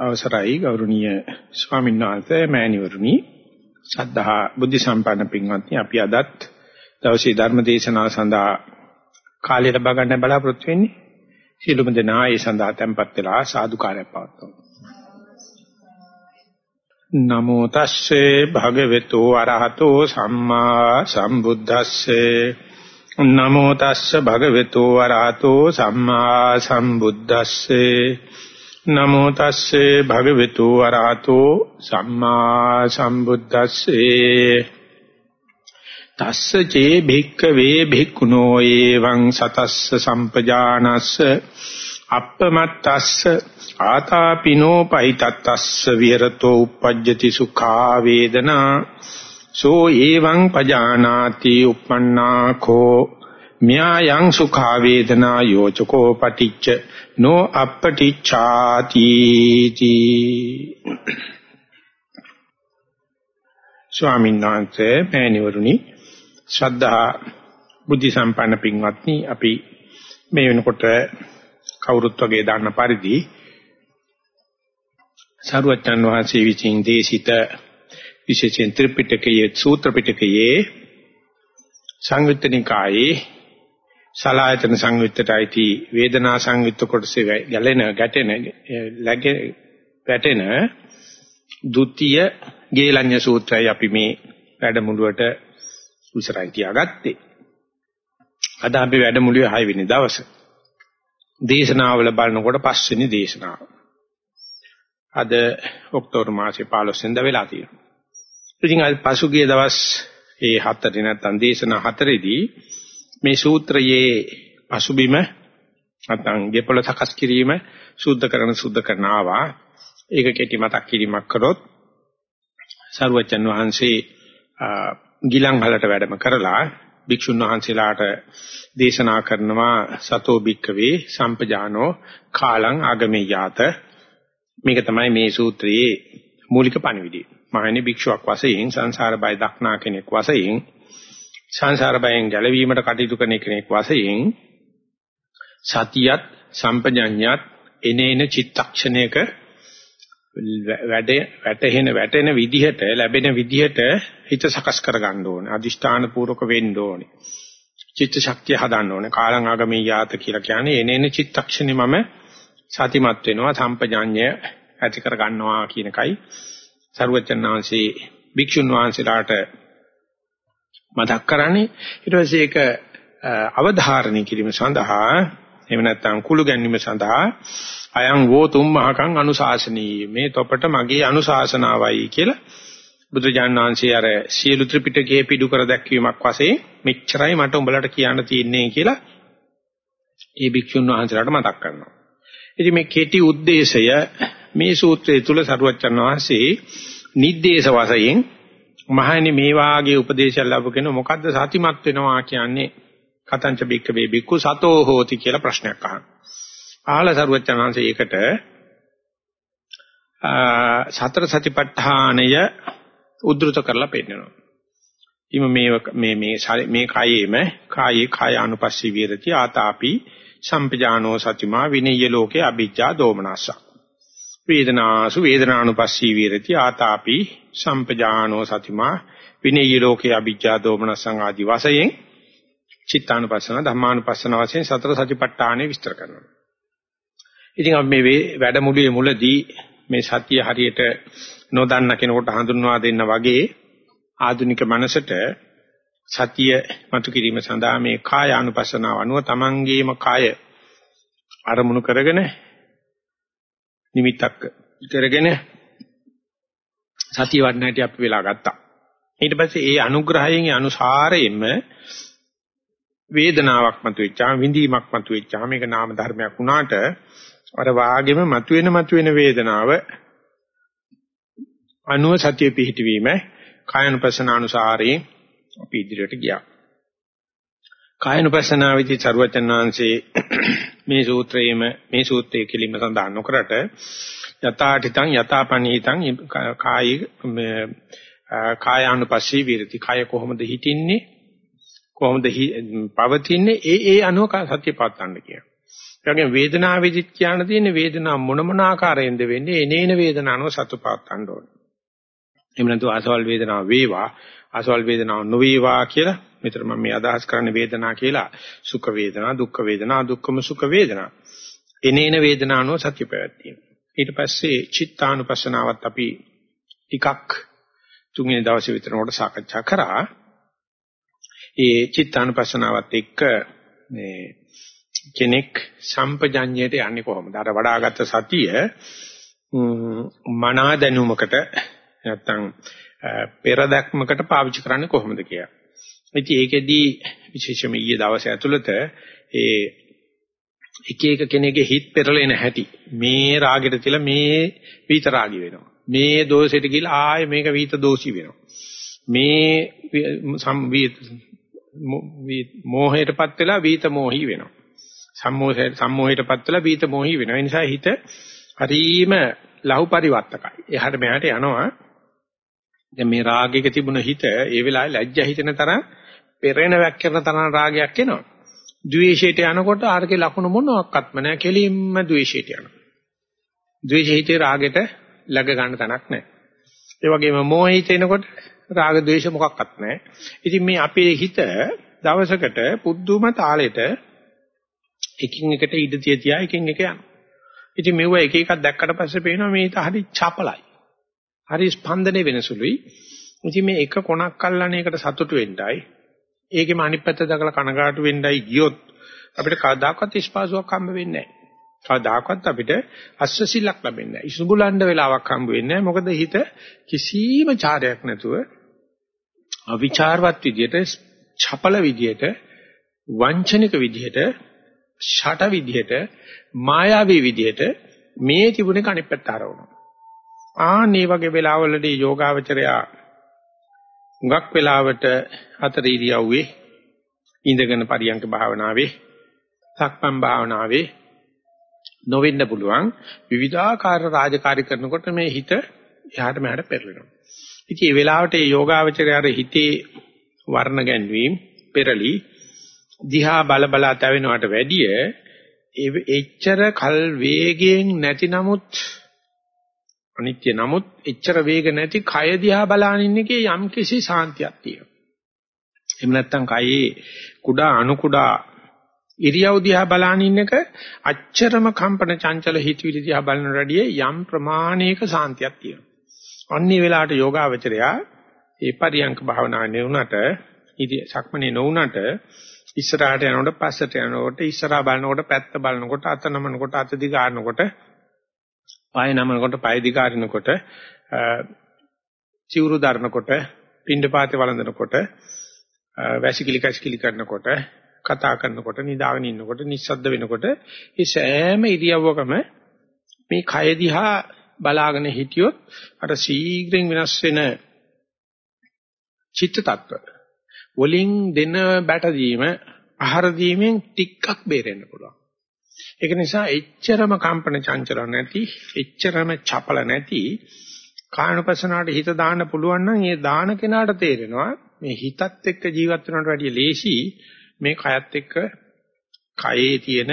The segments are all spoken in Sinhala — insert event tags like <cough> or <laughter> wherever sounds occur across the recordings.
අවසරයි ගෞරවනීය ස්වාමීන් වහන්සේ මෑණිවරුනි. සද්ධා බුද්ධ සම්පන්න පින්වත්නි අපි අදත් දවසේ ධර්ම දේශනාව සඳහා කාලය ලබා ගන්න බලාපොරොත්තු වෙන්නේ. සියලුම දෙනා ඒ සඳහා tempත් වෙලා සාදුකාරයක් පවත්වමු. නමෝ තස්සේ භගවතු අරහතෝ සම්මා සම්බුද්දස්සේ. නමෝ තස්ස භගවතු අරහතෝ සම්මා සම්බුද්දස්සේ. නමෝ තස්සේ භගවතු වරහතෝ සම්මා සම්බුද්දස්සේ. තස්ස චේ භික්ඛවේ භික්ඛුනෝ එවං සතස්ස සම්පජානස්ස. අප්පමත්තස්ස ආතාපිනෝ පහිතත්ස්ස විහෙරතෝ uppajjati sukha වේදනා. සෝ එවං පජානාති uppannākෝ ම්‍යායං සුඛා වේදනා යෝචකෝ පටිච්ච නෝ අපටිච්ඡාති තී ස්වාමීන් වහන්සේ මෑණිවරුනි ශ්‍රද්ධා බුද්ධ සම්පන්න පින්වත්නි අපි මේ වෙනකොට කවුරුත් වගේ දාන්න පරිදි සරුවචන් වහන්සේ විසින් දේශිත විශේෂයෙන් ත්‍රිපිටකයේ සූත්‍ර පිටකයේ සංයුත්ත නිකායේ සලායතන සංයුත්තට අයිති වේදනා සංයුත්ත කොටසේ ගැලෙන ගැටෙන läගේ වැටෙන ဒ ුතිය ගේලඤ්ඤ සූත්‍රය අපි මේ වැඩමුළුවට උසරයි තියාගත්තේ. අද අපි වැඩමුළුවේ 6 වෙනි දවසේ. දේශනාවල බලනකොට 5 වෙනි දේශනාව. අද ඔක්තෝබර් මාසේ 15 වෙනිදා වෙලා තියෙනවා. ඉතින් අද පසුගිය දවස් ඒ හතරේ නැත්තම් දේශනා හතරේදී මේ සූත්‍රයේ පසුබිම නැත්නම් ගෙපල සකස් කිරීම සුද්ධ කරන සුද්ධ කරන ආවා. ඒක කෙටි මතක් කිරීමක් කරොත් සරුවචන් වහන්සේ ගිලන්හලට වැඩම කරලා භික්ෂුන් වහන්සේලාට දේශනා කරනවා සතෝ භික්කවේ සම්පජානෝ කාලං ආගමේ යාත මේක තමයි මේ සූත්‍රයේ මූලික පණිවිඩය. මහණනි භික්ෂුවක් වශයෙන් සංසාර බය දක්නා කෙනෙක් වශයෙන් සංසාර බයෙන් ගැලවීමට කටයුතු කරන කෙනෙක් වශයෙන් සතියත් සම්පජඤ්ඤයත් එනේන චිත්තක්ෂණයක වැඩ වැටෙන වැටෙන විදිහට ලැබෙන විදිහට හිත සකස් කර ගන්න ඕනේ. අදිෂ්ඨාන පූර්වක වෙන්න ඕනේ. චිත්ත ශක්තිය හදන්න ඕනේ. කාලං ආගමී යාත කියලා කියන්නේ එනේන චිත්තක්ෂණේ මම සතිමත් වෙනවා සම්පජඤ්ඤය ඇති කර ගන්නවා කියන එකයි. සරුවචනාංශේ භික්ෂුන් වහන්සේලාට මතක් කරන්නේ ඊට පස්සේ ඒක අවධාරණය කිරීම සඳහා එහෙම නැත්නම් කුළු ගැනීම සඳහා අයං වෝ තුම්මහකං අනුශාසනී මේ තොපට මගේ අනුශාසනාවයි කියලා බුදුජාණන් වහන්සේ අර සියලු ත්‍රිපිටකයේ පිටු කර දැක්වීමක් වශයෙන් මෙච්චරයි මට උඹලට කියන්න තියෙන්නේ කියලා ඒ භික්ෂුන් වහන්සේලාට මතක් කරනවා. ඉතින් මේ කෙටි ಉದ್ದೇಶය මේ සූත්‍රය තුල සරුවච්චන් වහන්සේ නිද්දේශ වශයෙන් මහණනි මේ වාගේ උපදේශයක් ලැබගෙන මොකද්ද සතිමත් වෙනවා කියන්නේ කතංච බික්ක වේ බික්කු සතෝ හෝති කියලා ප්‍රශ්නයක් අහනවා. ආල සරුවචනාංශ ඒකට සතර සතිපට්ඨානය උද්දෘත කරලා පෙන්නනවා. ඉම මේ මේ මේ මේ කායේම කායේ කාය අනුපස්සී විරති ආතාපි සම්පජානෝ සතිමා විනය්‍ය ලෝකේ අභිජ්ජා දෝමනස්සා වේදනාසු වේදනානුපස්සී විරති ආතාපි සම්පජානෝ සතිමා විනේය ලෝකේ අභිජ්ජා දෝමනසං ආදි වශයෙන් චිත්තානුපස්සන ධම්මානුපස්සන වශයෙන් සතර සතිපට්ඨානෙ විස්තර කරනවා. ඉතින් අපි මේ වැඩමුළුවේ මුලදී මේ සතිය හරියට නොදන්න කෙනෙකුට හඳුන්වා දෙන්න වගේ ආධුනික මනසට සතිය මතු කිරීම සඳහා මේ කාය අනුපස්සනාව අනුව තමන්ගේම කාය අරමුණු කරගෙන නිමිත්තක් කරගෙන සතිය වඩන හැටි අපි වෙලා ගත්තා. ඊට පස්සේ ඒ අනුග්‍රහයෙන් ඒ අනුසාරයෙන්ම වේදනාවක් මතුවෙච්චා විඳීමක් මතුවෙච්චා මේක නාම ධර්මයක් වුණාට අර වාගෙම මතුවෙන මතුවෙන වේදනාව අනුව සතිය පිහිටවීම කායනුපස්සන අනුසාරයෙන් අපි ඉදිරියට ගියා. කායනුපස්සනාවේදී චරවචනාංශේ <clears throat> මේ සූත්‍රයේම මේ සූත්‍රයේ කෙලින්ම සඳහන් නොකරට යථාඨිතං යථාපනීතං කායි කායානුපස්සී විරති කාය කොහොමද හිටින්නේ කොහොමද පවතින්නේ ඒ ඒ අනුව සත්‍ය පාත්තන්න කියන. ඒ වගේම වේදනාවේදිත් කියන්න තියෙන්නේ වේදනාව මොන මොන ආකාරයෙන්ද වෙන්නේ එනේන වේදනාවනෝ සතුටපත් ගන්න ඕනේ. එහෙම නැත්නම් ආසවල් වේදනාව වේවා ආසවල් වේදනාව නොවේවා කියලා මෙතන මම මේ අදහස් කරන්නේ වේදනා කියලා. සුඛ වේදනා දුක්ඛ වේදනා දුක්ඛම සුඛ වේදනා. එනේන වේදනානෝ සත්‍ය පැවැත්වීම. ඊට පස්සේ චිත්තානුපස්සනාවත් අපි ටිකක් තුන්වෙනි දවසේ විතර උඩ සාකච්ඡා කරා. ඒ චිත්තානුපස්සනාවත් එක්ක මේ කෙනෙක් සම්පජඤ්ඤයට යන්නේ කොහොමද? අර වඩාගත් සතිය මනා දැනුමකට නැත්තම් පෙර දැක්මකට පාවිච්චි කරන්නේ කොහොමද කියලා. ඉතින් ඒකෙදී විශේෂයෙන්ම ඊයේ දවසේ ඇතුළත ඒ එක එක කෙනෙකුගේ හිත පෙරලෙන හැටි මේ රාගෙට තියලා මේ විත රාගි වෙනවා. මේ දෝෂෙට ගිහලා ආයේ මේක විත දෝෂි වෙනවා. මේ මෝහයටපත් වෙලා විත මෝහි වෙනවා. සම්මෝහයට සම්මෝහයටපත් වෙලා විත මෝහි වෙනවා. ඒ නිසා හිත හරීම ලහු පරිවර්තකයි. එහාට මෙහාට යනවා. දැන් මේ රාගයක තිබුණ හිත ඒ වෙලාවේ ලැජ්ජා හිතෙන තරම් පෙරෙන වැක්කරන තරම් රාගයක් එනවා. ද්වේෂයට යනකොට ආර්ගේ ලකුණු මොනවාක්වත්ම නැහැ. කෙලින්ම ද්වේෂයට යනවා. ද්වේෂහිතේ රාගෙට läග ගන්න තැනක් නැහැ. ඒ වගේම මෝහිත එනකොට රාග ද්වේෂ මොකක්වත් නැහැ. ඉතින් මේ අපේ හිත දවසකට පුදුම තාලෙට එකින් එකට ඉඩ තිය තියා එකින් එක යනවා. ඉතින් මෙව එක එකක් දැක්කට පස්සේ පේනවා මේ හිත හරි චපලයි. හරි ස්පන්දනේ වෙනසුලුයි. ඉතින් මේ එක කොනක් අල්ලන එකට සතුටු වෙන්නයි ඒකෙම අනිත් පැත්ත දකලා කනගාටු වෙන්නයි ගියොත් අපිට කවදාකවත් ස්පාසුවක් හම්බ වෙන්නේ නැහැ. කවදාකවත් අපිට අස්වැසිල්ලක් ලැබෙන්නේ නැහැ. ඉසුඹුලන්න වෙලාවක් හම්බ වෙන්නේ නැහැ. මොකද හිත කිසිම චාරයක් නැතුව අවිචාරවත් විදියට, චපල විදියට, වංචනික විදියට, ෂට විදියට, මායාවී විදියට මේ තිබුණේ කණිත් පැත්ත ආරවනවා. ආන්නේ වගේ වෙලාවලදී යෝගාවචරයා හුඟක් වෙලාවට හතර ඉරියව්වේ ඉඳගෙන පරියන්ක භාවනාවේ සක්මන් භාවනාවේ නොවෙන්න පුළුවන් විවිධාකාර රාජකාරී කරනකොට මේ හිත එහාට මෙහාට පෙරලෙනවා. ඉතින් මේ වෙලාවට මේ යෝගාවචරයාගේ හිතේ වර්ණ ගැන්වීම පෙරලි දිහා බල බලා තැවෙනවට වැඩිය එච්චර කල් වේගයෙන් නැති නමුත් අනිත්‍ය නමුත් එච්චර වේග නැති කය දිහා බලාගෙන ඉන්න එකේ යම් කිසි සාන්තියක් තියෙනවා. එහෙම නැත්නම් කයේ කුඩා අණු කුඩා ඉරියව් දිහා බලාගෙන ඉන්න එක අච්චරම කම්පන චංචල හිතවිලි දිහා බලන රැඩියේ යම් ප්‍රමාණයක සාන්තියක් තියෙනවා. අන්නේ වෙලාවට යෝගාවචරයා ඒ පරියංක භාවනාවේ නෙවුනට ඉතින් සක්මනේ නොවුනට ඉස්සරහට යනකොට පස්සට යනකොට ඉස්සරහා බලනකොට පැත්ත බලනකොට අත නමනකොට අත දිගාරනකොට පාය නමනකොට පාය දිගාරිනකොට චිවුරු දරනකොට පින්ඩපාතේ වළඳනකොට වැසිකිලි කැසිකිලි කරනකොට කතා කරනකොට නිදාගෙන ඉන්නකොට නිස්සද්ද වෙනකොට මේ සෑම ඉරියව්වකම මේ කය දිහා බලාගෙන හිටියොත් අර ශීඝ්‍රයෙන් වෙනස් වෙන චිත්ත tattwa වලින් දෙන බැටදීම ආහාර දීමෙන් ටිකක් බේරෙන්න පුළුවන්. ඒක නිසා එච්චරම කම්පන චංචල නැති, එච්චරම චපල නැති කායනුපසනාවට හිත දාන්න පුළුවන් නම් ඒ දාන කෙනාට තේරෙනවා මේ හිතත් එක්ක ජීවත් වෙනවට වැඩිය ලේසි මේ කයත් එක්ක කයේ තියෙන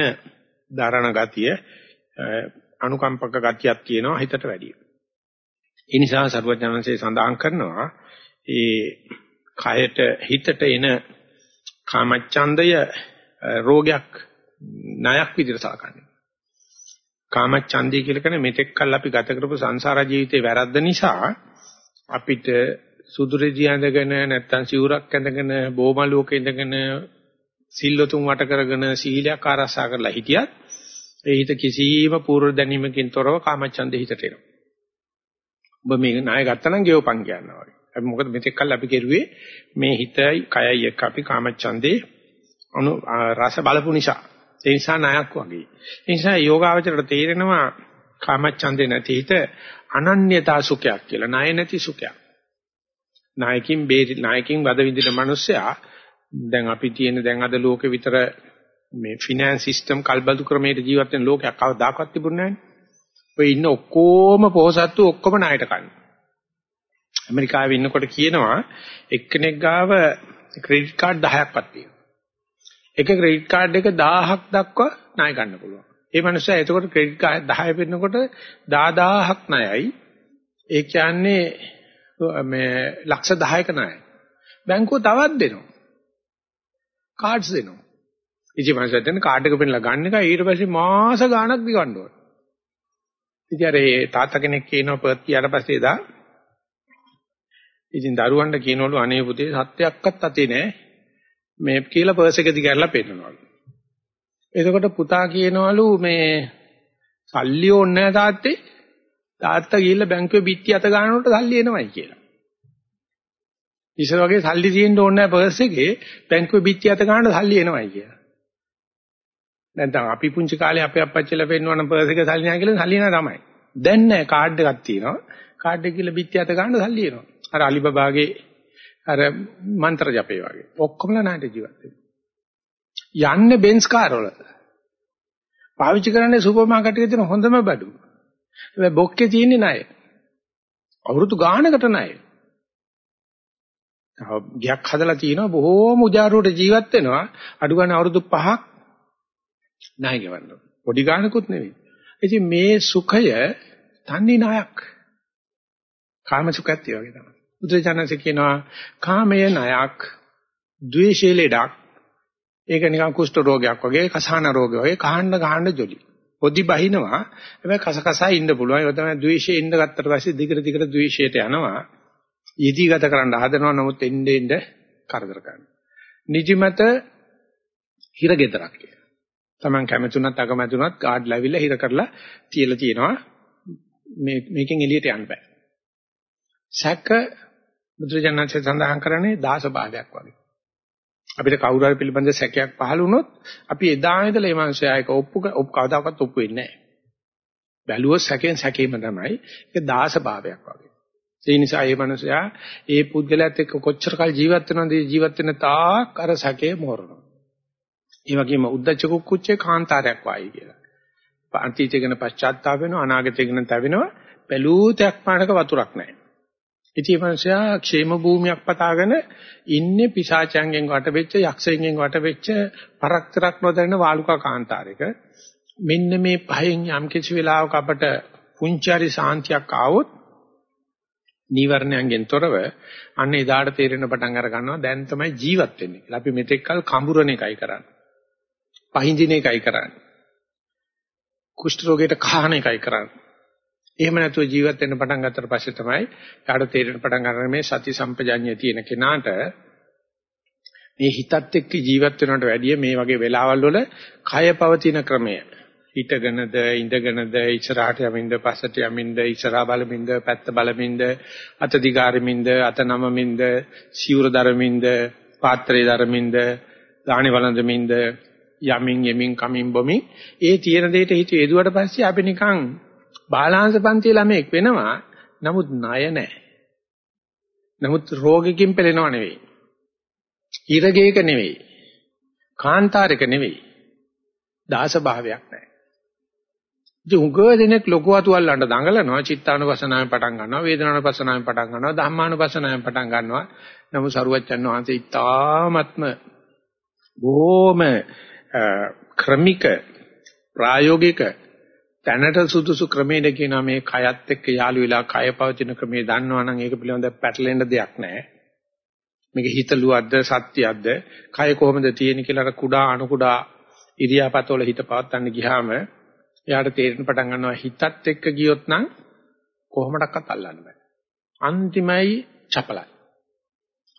දරණ ගතිය අනුකම්පක ගතියක් තියෙනවා හිතට වැඩිය. ඒ නිසා සර්වඥාන්සේ සඳහන් කරනවා ඒ කයට හිතට එන කාමච්ඡන්දය රෝගයක් ණයක් විදිහට සලකන්නේ. කාමච්ඡන්දය කියලා කියන්නේ මෙතෙක් කල් අපි ගත කරපු සංසාර ජීවිතේ වැරද්ද නිසා අපිට සුදුරෙදි ඇඳගෙන නැත්තම් සිවුරක් ඇඳගෙන බෝමලුවක ඉඳගෙන සිල්ලතුන් වට කරගෙන සීලයක් ආරක්ෂා කරලා හිටියත් ඒ හිත කිසිම පූර්ව දැනීමකින් තොරව කාමච්ඡන්දේ හිතට එනවා. ඔබ මේ ණය ගත්තා නම් ගෙවපන් කියනවා වගේ. අපි මොකද මෙතෙක් කල් අපි කෙරුවේ මේ හිතයි කයයි එක්ක අපි කාමච්ඡන්දේ අනු රස බලපු නිසා. ඒ නිසා ණයක් වගේ. ඒ නිසා යෝගාවචරයට තේරෙනවා කාමච්ඡන්දේ නැති හිත අනන්‍යතා සුඛයක් කියලා. ණය නැති සුඛයක්. ණයකින් බේරි ණයකින් වද විඳින මිනිස්සයා දැන් අපි තියෙන දැන් අද ලෝකෙ විතර මේ ෆිනෑන්ස් සිස්ටම් කල්බදු ක්‍රමයට ජීවත් වෙන ලෝකයක් කවදාකවත් තිබුණේ නැහැ. ඔය ඉන්න ඔක්කොම පොහසත්තු ඔක්කොම ණයට කන්නේ. ඇමරිකාවේ ඉන්නකොට කියනවා එක්කෙනෙක් ගාව ක්‍රෙඩිට් කාඩ් 10ක්වත් තියෙනවා. එක ක්‍රෙඩිට් කාඩ් එක 1000ක් දක්වා ණය ගන්න පුළුවන්. ඒ මනුස්සයා එතකොට ක්‍රෙඩිට් කාඩ් 10 පෙන්නකොට 10000ක් ණයයි. ඒ කියන්නේ මේ ලක්ෂ 10ක ණයයි. බැංකුව තවත් දෙනවා. කාඩ්ස් දෙනවා. ඉතින් මම හිතන්නේ කාඩ් එක පෙන්නලා ගන්න එක ඊට පස්සේ මාස ගාණක් දිවන්න ඕන. ඉතින් අර ඒ තාත්තා කෙනෙක් කියනවා පර්ත් ගියාට පස්සේ දා ඉතින් දරුවන්ට කියනවලු අනේ පුතේ සත්‍යයක්වත් අතේ නෑ මේ කියලා පර්ස් එක දිගහැරලා පෙන්නනවලු. එතකොට පුතා කියනවලු මේ සල්ලි ඕනේ නෑ තාත්තේ තාත්තා ගිහිල්ලා බැංකුවේ බිත්ති අත ගන්නකොට සල්ලි එනවයි කියලා. ඉස්සර වගේ සල්ලි තියෙන්න ඕනේ නැහැ පර්ස් එකේ බැංකුවේ බිත්ති අත ගන්න සල්ලි එනවයි කියලා. නැත්නම් අපි පුංචි කාලේ අපේ අප්පච්චිලා පෙන්නවනම් පර්ස් එකේ සල්ලි නැහැ කියලා සල්ලි නැහැ තමයි. දැන් නැහැ කාඩ් එකක් තියෙනවා. කාඩ් එක කියලා බිත්ති අත ගන්න සල්ලි එනවා. අර අලිබබාගේ අර මන්ත්‍ර ජපේ වගේ. ඔක්කොමලා නාට ජීවත් වෙනවා. යන්නේ බෙන්ස් කාර් වල. පාවිච්චි කරන්නේ සුපර් මාකට් එකේ තියෙන හොඳම බඩු. හැබැයි බොක්කේ තියෙන්නේ ණය. අවුරුදු ගානකට ණය. ගයක් හදලා තිනවා බොහෝම උජාරුවට ජීවත් වෙනවා අඩු ගන්න අවුරුදු 5ක් ණය ගෙවන්න. පොඩි ගානකුත් නෙවෙයි. ඉතින් මේ සුඛය තන්නේ ණයක්. කාම සුඛයත් ඒ වගේ තමයි. බුදුචානන්සේ කියනවා කාමය ණයක්, ද්වේෂය ලෙඩක්. ඒක නිකන් කුෂ්ඨ රෝගයක් වගේ, කසාන රෝගය වගේ කහන්න ගහන්න ජොලි. පොඩි බහිනවා. හැබැයි කසකසා ඉන්න පුළුවන්. ඒක තමයි ද්වේෂයේ ඉන්න ගත්තට පස්සේ දිගට දිගට ද්වේෂයට යනවා. යෙදීගත කරන්න හදනවා නමුත් එන්නේ එන්නේ කරදර කරනවා. නිදිමත හිරගෙදරක් කියලා. Taman කැමතුණත් අකමැතුණත් කාඩ් ලැබිලා හිර කරලා තියලා තියෙනවා. මේ මේකෙන් එළියට යන්න බෑ. සැක බුදුරජාණන්සේ සඳහන් කරන්නේ දාස භාවයක් වගේ. අපිට කවුරු හරි පිළිබඳ සැකයක් පහළ වුණොත් අපි එදා ඉඳලා මේ මනුස්සයා එක ඔප්පු ඔප් කවදාකවත් ඔප්පු වෙන්නේ නැහැ. බැලුවොත් සැකෙන් සැකීම තමයි. ඒක දාස භාවයක් වගේ. ඒ නිසා මේ මනුස්සයා ඒ පුද්ගලයාත් එක්ක කොච්චර කල් ජීවත් වෙනවද ජීවත් වෙන තාක් අර සැකේ මෝරනවා. ඒ වගේම උද්දච්ච කුක්කුච්චේ කාන්තාරයක් වායි කියලා. අතීතය ගැන පශ්චාත්තාප වෙනවා අනාගතය ගැන තැවෙනවා බැලූතයක් පානක වතුරක් නැහැ. ඉතින් මේ මනුස්සයා ക്ഷേම භූමියක් පතාගෙන ඉන්නේ පිසාචයන්ගෙන් වට වෙච්ච යක්ෂයන්ගෙන් වට වෙච්ච පරක්තරක් නොදැනෙන වාලුකා කාන්තාරයක. මෙන්න මේ පහෙන් යම් කිසි වෙලාවක අපට පුංචාරි සාන්තියක් ආවොත් නීවරණයන්ගෙන් තොරව අන්න එදාට තේරෙන පටන් අර ගන්නවා දැන් තමයි ජීවත් වෙන්නේ කියලා. අපි මෙතෙක් කල කඹුරණ එකයි කරන්නේ. පහින්දින එකයි කරන්නේ. කුෂ්ඨ රෝගයට කහන එකයි කරන්නේ. එහෙම නැතුව ජීවත් වෙන්න පටන් ගත්තට පස්සේ තමයි යාට තේරෙන පටන් ගන්න මේ සති සම්පජඤ්ඤය තියෙන කෙනාට මේ හිතත් එක්ක ජීවත් වෙනවට වැඩිය මේ වගේ වෙලාවල් වල කය පවතින ක්‍රමය. හිටගෙනද ඉඳගෙනද ඉස්සරහට යමින්ද පස්සට යමින්ද ඉස්සරහා බලමින්ද පැත්ත බලමින්ද අත දිගාරමින්ද අත නමමින්ද සිවුර දරමින්ද පාත්‍රය දරමින්ද දාහනේ වළඳමින්ද යමින් යමින් කමින් බොමින් ඒ තියෙන දෙයට හිත යෙදුවට පස්සේ අපි නිකන් බාලාංශ පන්ති ළමෙක් වෙනවා නමුත් ණය නැහැ. නමුත් රෝගිකින් පෙළෙනව නෙවෙයි. ඉරගේක නෙවෙයි. කාන්තාරයක නෙවෙයි. දාස භාවයක් නැහැ. ඉතින් උගව දෙනෙක් ලොකු අතුල්ලන්ට දඟලනවා චිත්තානුපසනාවෙන් පටන් ගන්නවා වේදනානුපසනාවෙන් පටන් ගන්නවා ධම්මානුපසනාවෙන් පටන් ගන්නවා. නමුත් සරුවච්චන් වහන්සේ ඉතාමත්ම බොහොම ක්‍රමික ප්‍රායෝගික තැනට සුදුසු ක්‍රමයකට කියනවා මේ කයත් එක්ක යාළු වෙලා කය පවතින ක්‍රමයේ දන්නවනම් ඒක පිළිබඳව පැටලෙන්න දෙයක් නැහැ මේක හිතලුවක්ද සත්‍යයක්ද කය කොහොමද තියෙන්නේ කියලා අර කුඩා අණු කුඩා ඉරියාපතවල හිත පවත්වන්න ගියාම එයාට තේරෙන පටන් ගන්නවා හිතත් එක්ක ගියොත් නම් කොහොමඩක්වත් අල්ලන්න බෑ. අන්තිමයි චපලයි.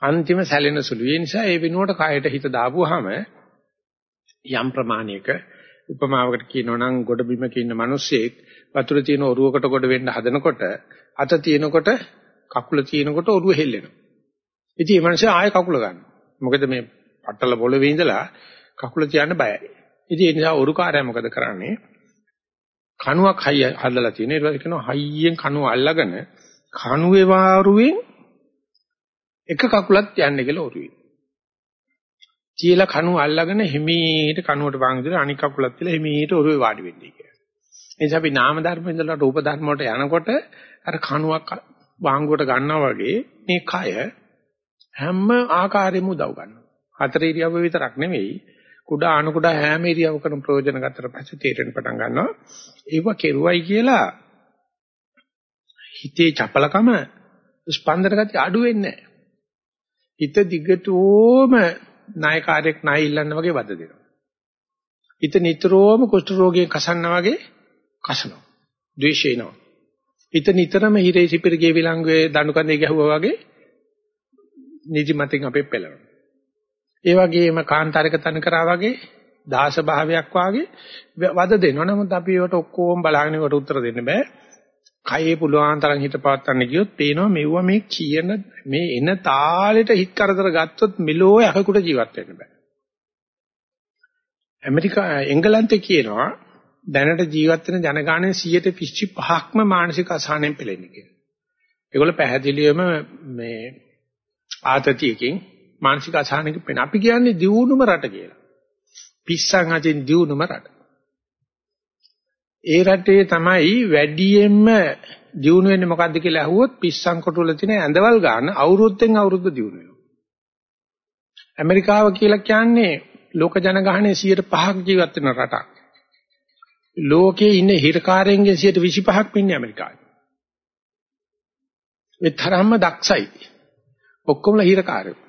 අන්තිම සැලෙන සුළු. ඒ නිසා ඒ වෙනුවට කායට හිත දාපුවාම යම් ප්‍රමාණයක උපමාවකට කියනවා නම් ගොඩ බිමක ඉන්න මිනිස්සෙක් වතුර තියෙන ඔරුවකට ගොඩ වෙන්න හදනකොට අත තියෙනකොට කකුල තියෙනකොට ඔරුව හෙල්ලෙනවා. ඉතින් මේ මිනිස්සු ආයෙ කකුල ගන්නවා. මොකද මේ පట్టල පොළවේ ඉඳලා කකුල තියන්න බයයි. ඉතින් ඒ නිසා ඔරුකාරයා මොකද කරන්නේ? කණුවක් හයිය හදලා තියෙනවා. ඊට පස්සේ කියනවා හයියෙන් කණුව අල්ලගෙන කණුවේ වාරුවෙන් එක කකුලක් යන්නේ කියලා ඔරුවේ. තියලා කණුව අල්ලගෙන හිමීට කණුවට වංග දෙලා අනික් කකුලක් තියලා හිමීට ඔරුවේ වාඩි වෙන්නේ කියලා. ඒ නිසා අපි නාම ධර්ම ඉඳලා රූප ධර්ම වලට යනකොට අර කණුවක් වාංගුවට ගන්නවා වගේ මේ කය හැම ආකාරයෙන්ම උදව් ගන්නවා. හතර ඉරියව්ව විතරක් නෙවෙයි කුඩා අණු කුඩා හැම ඉරියව්වකම ප්‍රයෝජන ගත්තට පස්සේ තේරෙන්න පටන් ගන්නවා. ඒව කෙරුවයි කියලා හිතේ චපලකම ස්පන්දන ගතිය අඩු වෙන්නේ නැහැ. හිත දිගටම නායකාරයෙක් ණය ඉල්ලන්න වගේ වද දෙනවා. හිත නිතරම කුෂ්ඨ රෝගයෙන් කසන්න වගේ කසනවා. ද්වේෂේනවා. හිත නිතරම හිරේ සිපිරගේ විලංගුවේ දණු කඳේ ගැහුවා වගේ නිදිමතින් අපේ පෙළනවා. ඒ වගේම කාන්තාරක තන කරා වගේ දාස භාවයක් වාගේ වද දෙනවා. නමුත් අපි ඒවට ඔක්කොම බලාගෙන ඒකට උත්තර දෙන්න බෑ. කයේ පුළුවන් තරම් හිත පවත්වන්න ගියොත් පේනවා මෙවුව මේ කියන මේ එන තාලෙට හිත කරදර ගත්තොත් මෙලෝ යකකුට ජීවත් වෙන්න බෑ. ඇමරිකා එංගලන්තේ කියනවා දැනට ජීවත් වෙන ජනගහනයේ 125ක්ම මානසික අසහනයෙන් පෙළෙන්නේ කියලා. ඒගොල්ලෝ පැහැදිලිවම මේ ආතතියකින් මානසික අසහනයකින් පෙළෙන. අපි කියන්නේ දියුණුම රට කියලා. පිස්සන් අතින් දියුණුම රට. ඒ රටේ තමයි වැඩියෙන්ම දියුණු වෙන්නේ මොකද්ද කියලා අහුවොත් පිස්සන් කොටුවල තියෙන ඇඳවල් ගන්න අවුරුද්දෙන් අවුරුද්ද දියුණු වෙනවා. ඇමරිකාව කියලා කියන්නේ ලෝක ජනගහනයේ 105ක් ජීවත් වෙන රටක්. ලෝකයේ ඉන්න හිරකාරයන්ගෙන් 125ක් ඉන්නේ ඇමරිකාවේ. ඒ තරම්ම දක්ෂයි. ඔක්කොමලා හිරකාරයෝ.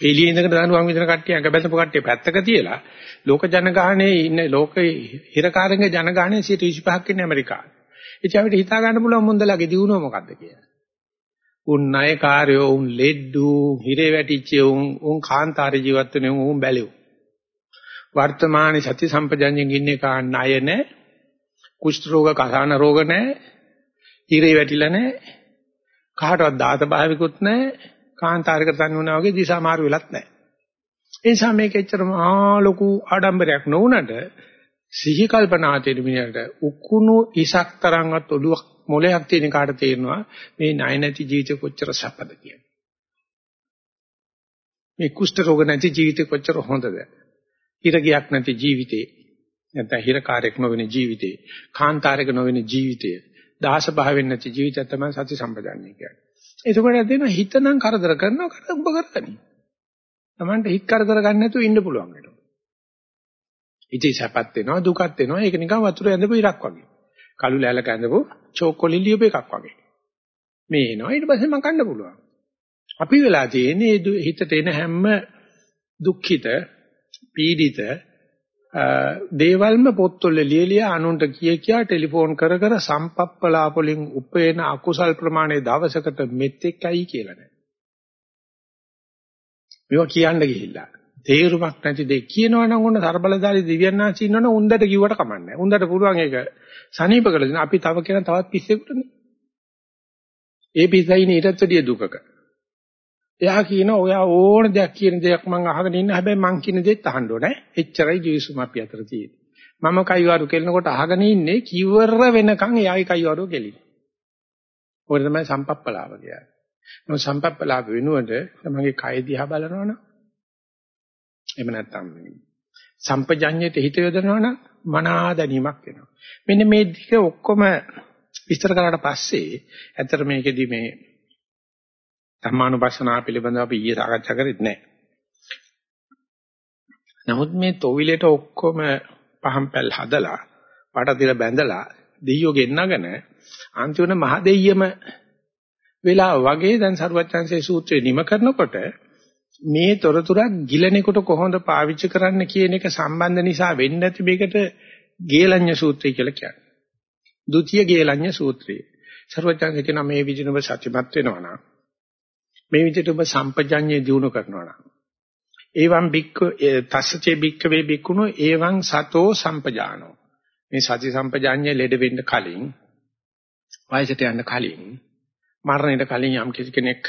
එළියේ ඉඳගෙන දනුවන් විදින කට්ටිය අඟ බැලපු කට්ටිය පැත්තක තියලා ලෝක ජනගහනයේ ඉන්න ලෝක හිරකාරයන්ගේ ජනගහනයේ 125ක් ඉන්නේ ඇමරිකාවේ. ඉතින් අපිට හිතා ගන්න පුළුවන් මුන්දලාගේ දිනුව මොකද්ද කියලා. උන් ණයකාරයෝ උන් ලෙඩ්ඩු හිරේ වැටිච්ච උන් උන් කාන්තාරේ ජීවත් වෙන උන් බැලුව. වර්තමානයේ සති සම්පජඤ්ඤයෙන් ඉන්නේ කා ණය නැහැ. කුෂ්ඨ රෝග කසාන රෝග නැහැ. හිරේ වැටිලා නැහැ. කාටවත් දාත භාවිකුත් නැහැ. කාන්තාරයකට තනි වුණා වගේ දිශා මාරු වෙලත් නැහැ. ඒ නිසා මේක එච්චර මහා ලොකු ආඩම්බරයක් නොවුනට සිහි කල්පනා තියෙන මිනිහට උකුණු ඉසක් තරම්වත් ඔළුවක් මොලයක් තියෙන කාට තේරෙනවා මේ ණය නැති ජීවිතේ කොච්චර සපද කියලා. මේ කුෂ්ඨ රෝග නැති ජීවිතේ කොච්චර හොඳද? හිරගයක් නැති ජීවිතේ නැත්නම් හිරකාරයක් නොවන ජීවිතේ, කාන්තාරයක නොවන ජීවිතය, දාස භාවයෙන් නැති ජීවිතය තමයි සති සම්පජාන්නේ කියන්නේ. එතකොට දෙන හිතනම් කරදර කරනවා කර උඹ කරගනි. Tamanට හිත කරදර ගන්න නැතුව ඉන්න පුළුවන් වෙනවා. ඉතින් සැපත් වෙනවා දුකත් වෙනවා ඒක නිකන් වතුර ඇඳපු ඉරක් වගේ. කළු ලෑල්ලක ඇඳපු චෝකොලි ලියපු එකක් වගේ. මේ එනවා ඊට පස්සේ මම කන්න පුළුවන්. අපි වෙලා තියෙන්නේ හිතට එන හැම දුක්ඛිත පීඩිත දේවල්ම පොත්වල ලියලියා අනුන්ට කිය කියා ටෙලිෆෝන් කර කර සම්පප්පලාප වලින් උපේන අකුසල් ප්‍රමාණය දවසකට මෙතෙක්යි කියලා නෑ. මේවා කියන්න ගිහිල්ලා තේරුමක් නැති දෙයක් කියනවනම් ඔන්න ਸਰබලදාලි දිව්‍යඥාන්සි ඉන්නවනම් උන්දට කිව්වට කමන්නේ නැහැ. උන්දට පුළුවන් ඒක සනීප කරලා දෙන්න. අපි තව කෙනා තවත් පිස්සෙකුටනේ. ඒ පිස්සයිනේ ඊටත් වැඩිය දුකක. එයා කියන ඔයා ඕන දෙයක් කියන දෙයක් මම අහගෙන ඉන්න හැබැයි මං කියන දේත් අහන්න ඕනේ. එච්චරයි ජීවිසුම අපි අතර තියෙන්නේ. මම කයිවාරු කෙලනකොට අහගෙන ඉන්නේ කිවර වෙනකන් එයාගේ කයිවාරුව කෙලින. ඕක තමයි සම්පප්පලාව කියන්නේ. මොන සම්පප්පලාව වෙනුවට තමගේ කය දිහා බලනවනම් එහෙම නැත්නම් සම්පජඤ්ඤයට හිත යොදනවනම් මනා දැනීමක් වෙනවා. මෙන්න මේ දෙක ඔක්කොම විස්තර කරාට පස්සේ ඇත්තට මේකෙදි මේ ධර්මානුපස්සනාව පිළිබඳව අපි ඊයේ සාකච්ඡා කරෙත් නැහැ. නමුත් මේ තොවිලට ඔක්කොම පහම් පැල් හදලා පාට දිලා බැඳලා දෙයියෝ ගෙන්නගෙන අන්තිමට මහ දෙයියම වෙලා වගේ දැන් සරුවච්චන්සේ සූත්‍රය නිම කරනකොට මේ තොරතුරක් ගිලණේකට කොහොමද පාවිච්චි කරන්න කියන එක සම්බන්ධ නිසා වෙන්නේ නැති මේකට ගේලඤ්ඤ සූත්‍රය කියලා කියන්නේ. ဒုတိ ය ගේලඤ්ඤ සූත්‍රය. සර්වඥාන්සේ කියන මේ විදිහට ඔබ සත්‍යමත් වෙනවා නම් මේ විදිහට ඔබ සම්පජඤ්ඤය දිනු කරනවා නම්. එවං බික්ක තස්සචේ බික්ක වේ බික්කුණෝ එවං සතෝ සම්පජානෝ. මේ සති සම්පජාඤ්ඤය ලෙඩ වෙන්න කලින් වයසට යන්න කලින් මරණයට කලින් යම් කිසි කෙනෙක්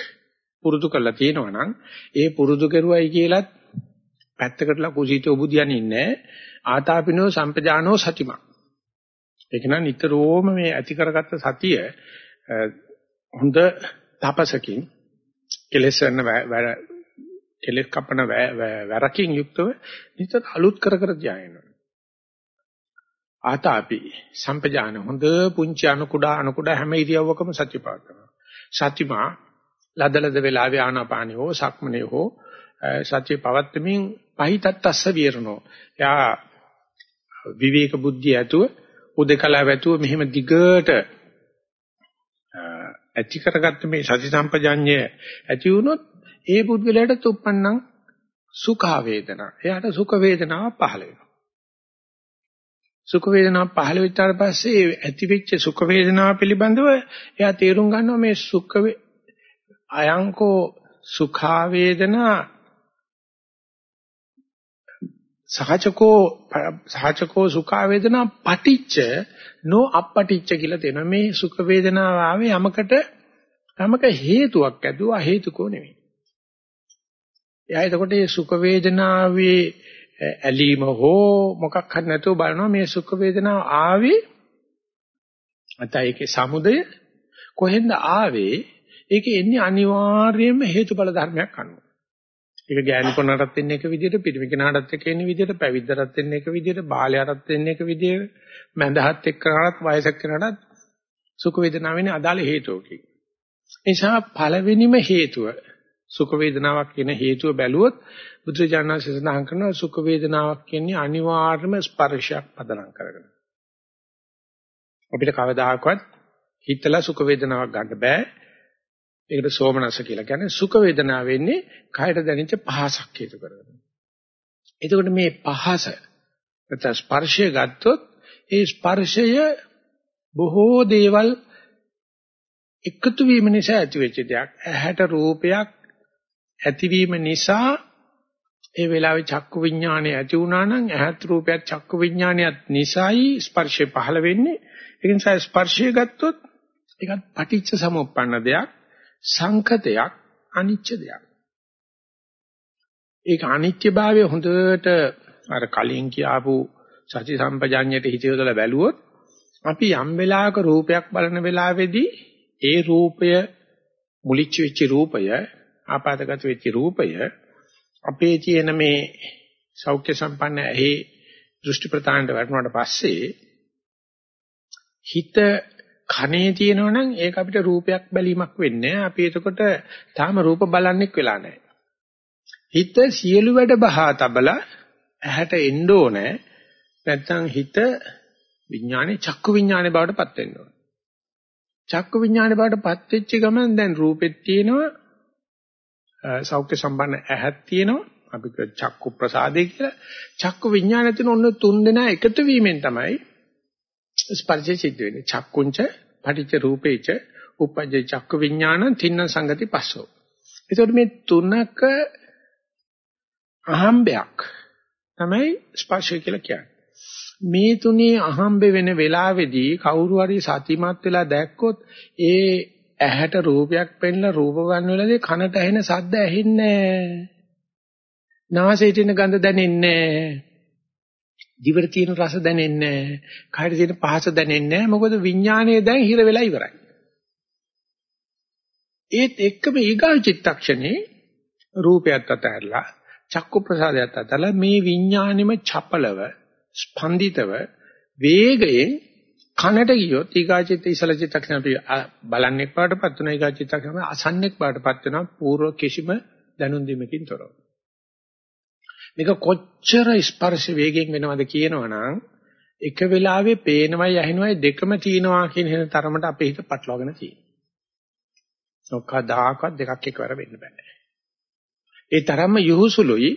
පුරුදු කරලා තියෙනවා නම් ඒ පුරුදු කරුවයි කියලත් පැත්තකටලා කුසීත ඔබුදියන් ඉන්නේ ආතාපිනෝ සම්පජානෝ සතිමා. ඒක නම් නිතරම මේ ඇති කරගත්ත සතිය හොඳ තපසකින් කෙලෙසන කෙලෙස් කපන වැරකින් යුක්තව නිතර අලුත් කර කර ධායනවා. ආතාපි සම්පජාන හොඳ පුංචි අණු කුඩා අණු කුඩා හැම ඉරියව්වකම සත්‍ය පාකරනවා. සත්‍යමා ලදලද වෙලාවේ ආනාපානිය හෝ සක්මනේ හෝ සත්‍ය පවත්තමින් පහිතත්තස්ස විරණෝ. එයා විවේක බුද්ධිය ඇතුව උදකලා වැතුව මෙහෙම දිගට ඇති කරගත්ත මේ සති සම්පජඤ්ඤය ඇති වුණොත් ඒ පුද්ගලයාට තුප්පන්නම් සුඛ වේදනා. එයාට සුඛ වේදනාව පහළ වෙනවා. සුඛ වේදනාව පහළ වෙච්චාට පස්සේ ඇති වෙච්ච සුඛ වේදනාව පිළිබඳව එයා තේරුම් ගන්නවා මේ සුඛ අයංකෝ සුඛා වේදනා සහචකෝ සහචකෝ සුඛ වේදනා පටිච්ච නෝ අපටිච්ච කියලා තියෙනවා. මේ සුඛ වේදනාව ආවේ යමකට යමක හේතුවක් ඇදුවා හේතුකෝ නෙවෙයි එයා එතකොට මේ සුඛ වේදනාවේ ඇලීම හෝ මොකක් හරි නැතුව බලනවා මේ සුඛ වේදනාව ආවේ නැත්නම් ඒකේ සමුදය කොහෙන්ද ආවේ? ඒකේ එන්නේ අනිවාර්යයෙන්ම හේතුඵල ධර්මයක් අනුව. ඒක ගෑනු කෙනාටත් වෙන්නේ එක විදිහට, පිරිමි කෙනාටත් එක වෙන්නේ විදිහට, පැවිද්දටත් වෙන්නේ එක විදිහට, බාලයාටත් වෙන්නේ එක විදිහට, මඳහත් එක්කනටත් වයසක කෙනාටත් සුඛ වේදනාව වෙන්නේ අදාළ හේතුවකින්. නිසා පළවෙනිම හේතුව සුඛ වේදනාවක් කියන හේතුව බැලුවොත් බුදුරජාණන් සසඳහන් කරනවා සුඛ වේදනාවක් කියන්නේ අනිවාර්යම ස්පර්ශයක් පදනම් කරගෙන. අපිට කවදාකවත් හිතලා සුඛ වේදනාවක් ගන්න බෑ. ඒකට සෝමනස කියලා කියන්නේ සුඛ වේදනාව වෙන්නේ කයට දැනෙච්ච පහසක් හේතු කරගෙන. එතකොට මේ පහස නැත්නම් ස්පර්ශය ගත්තොත් ඒ ස්පර්ශය බොහෝ දේවල් එකතු වීම නිසා ඇතිවෙච්ච දෙයක්. ඇහැට රූපයක් ඇතිවීම නිසා ඒ වෙලාවේ චක්කු විඥානය ඇති වුණා නම් ඇහත් රූපයත් චක්කු විඥානයත් නිසායි ස්පර්ශය පහළ වෙන්නේ. ඒ නිසා ස්පර්ශය ගත්තොත් ඒකත් පටිච්ච සමුප්පන්න දෙයක්. සංකතයක් අනිච්ච දෙයක්. ඒක අනිත්‍යභාවය හොඳට අර කලින් කියාපු සති සම්පජාඤ්ඤයට හිත යොදලා බැලුවොත් අපි යම් වෙලාවක රූපයක් බලන වෙලාවේදී ඒ රූපය මුලිච්ච වෙච්ච රූපය ආපාදගත වෙච්ච රූපය අපේ තියෙන මේ සෞඛ්‍ය සම්පන්න ඇහි දෘෂ්ටි ප්‍රතාණයට වැටුණාට පස්සේ හිත කනේ තියෙනවනම් ඒක අපිට රූපයක් බැලීමක් වෙන්නේ අපි එතකොට තාම රූප බලන්නෙක් වෙලා නැහැ. හිත සියලු වැඩ බහා තබලා ඇහැට එන්න ඕනේ. නැත්නම් හිත විඥානේ චක්කු විඥානේ බවට පත් වෙන්න ඕනේ. චක්කු විඥානේ බවට පත් වෙච්ච ගමන් දැන් රූපෙත් තියෙනවා සෞඛ්‍ය සම්පන්න ඇහක් තියෙනවා අපි චක්කු ප්‍රසාදේ කියලා චක්කු විඥානය තියෙන ඔන්න තුන් දෙනා එකතු වීමෙන් තමයි ස්පර්ශය සිද්ධ වෙන්නේ. චක්කුංච පටිච්ච රූපේච උපජ්ජ චක්ක විඥාන තින්න සංගති පස්සෝ. ඒතකොට මේ තුනක අහම්බයක් තමයි ස්පර්ශය කියලා කියන්නේ. මේ තුනේ අහම්බ වෙන වෙලාවේදී කවුරු හරි සතිමත් වෙලා දැක්කොත් ඒ ඇහැට රූපයක් පෙන්ලා රූප ගන්න වෙලාවේ කනට ඇහෙන ශබ්ද ඇහෙන්නේ නැහැ. නාසයට එන ගඳ දැනෙන්නේ නැහැ. දිවට තියෙන රස දැනෙන්නේ නැහැ. කයට තියෙන පහස දැනෙන්නේ නැහැ. මොකද විඥානය දැන් හිර වෙලා ඉවරයි. ඒත් එක්කම ඊගා චිත්තක්ෂණේ රූපයත් අතහැරලා චක්කු ප්‍රසාදයට අතහැරලා මේ විඥානෙම චපලව ස්පන්දිතව වේගයෙන් කනට ගියොත් ඊගාචිත ඉසල චිත්තක්ෂණ අපි බලන්නෙක් පාටපත් වෙනවා ඊගාචිත්තක්ෂණ අසන්නෙක් පාටපත් වෙනවා పూర్ව කිසිම දැනුම් දීමකින් තොරව මේක කොච්චර ස්පර්ශ වේගයෙන් වෙනවද කියනවනම් එක වෙලාවෙ පේනවයි ඇහෙනවයි දෙකම තියෙනවා කියන හින තරමට අපේ හිත පටලවාගෙන තියෙනවා. ඔක්කදාකවත් දෙකක් එකවර වෙන්න බෑ. ඒ තරම්ම යහුසුලුයි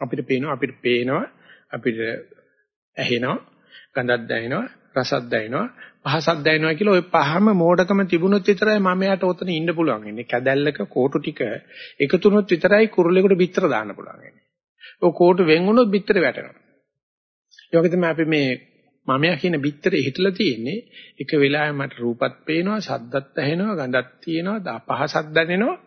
අපිට පේනවා අපිට පේනවා අපිට ඇහෙනවා ගඳක් දැනෙනවා රසක් දැනෙනවා පහසක් දැනෙනවා කියලා ওই පහම මෝඩකම තිබුණොත් විතරයි මම යාට ඔතන ඉන්න පුළුවන් ඉන්නේ. කැදැල්ලක කෝටු ටික එකතු වුණොත් විතරයි කුරුල්ලෙකුට බිත්තර දාන්න පුළුවන් ඉන්නේ. ඔය කෝටු වෙන් වුණොත් බිත්තර වැටෙනවා. ඒ වගේ තමයි අපි මේ මමයා කියන බිත්තරේ හිටලා තියෙන්නේ එක වෙලාවෙ මට රූපත් පේනවා, ශබ්දත් ඇහෙනවා, ගඳක් තියෙනවා, පහසක් දැනෙනවා,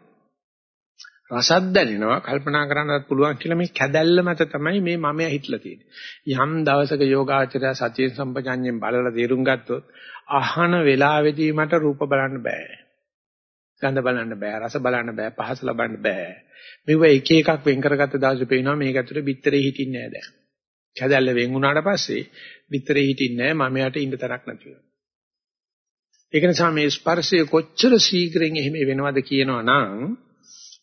රසත් දැනෙනවා. කල්පනා කරන්නත් පුළුවන් කියලා මේ කැදැල්ල මත තමයි මේ මමයා හිටලා තියෙන්නේ. යම් දවසක යෝගාචරය සතිය සම්පජඤ්ඤයෙන් බලලා තේරුම් ගත්තොත් අහන වෙලාවේදී මට රූප බලන්න බෑ. ගඳ බලන්න බෑ, රස බලන්න බෑ, පහස ලබන්න බෑ. මෙව එක එකක් වෙන් කරගත්ත දාසේ පේනවා මේක ඇතුලේ බිත්තරේ හිටින්නේ නැහැ දැන්. කැදැල්ල වෙන් වුණාට පස්සේ බිත්තරේ හිටින්නේ නැහැ මම යට ඉන්න තරක් නැති වෙනවා. ඒක නිසා මේ ස්පර්ශය කොච්චර ශීඝ්‍රයෙන් එහෙම වෙනවද කියනවා නම්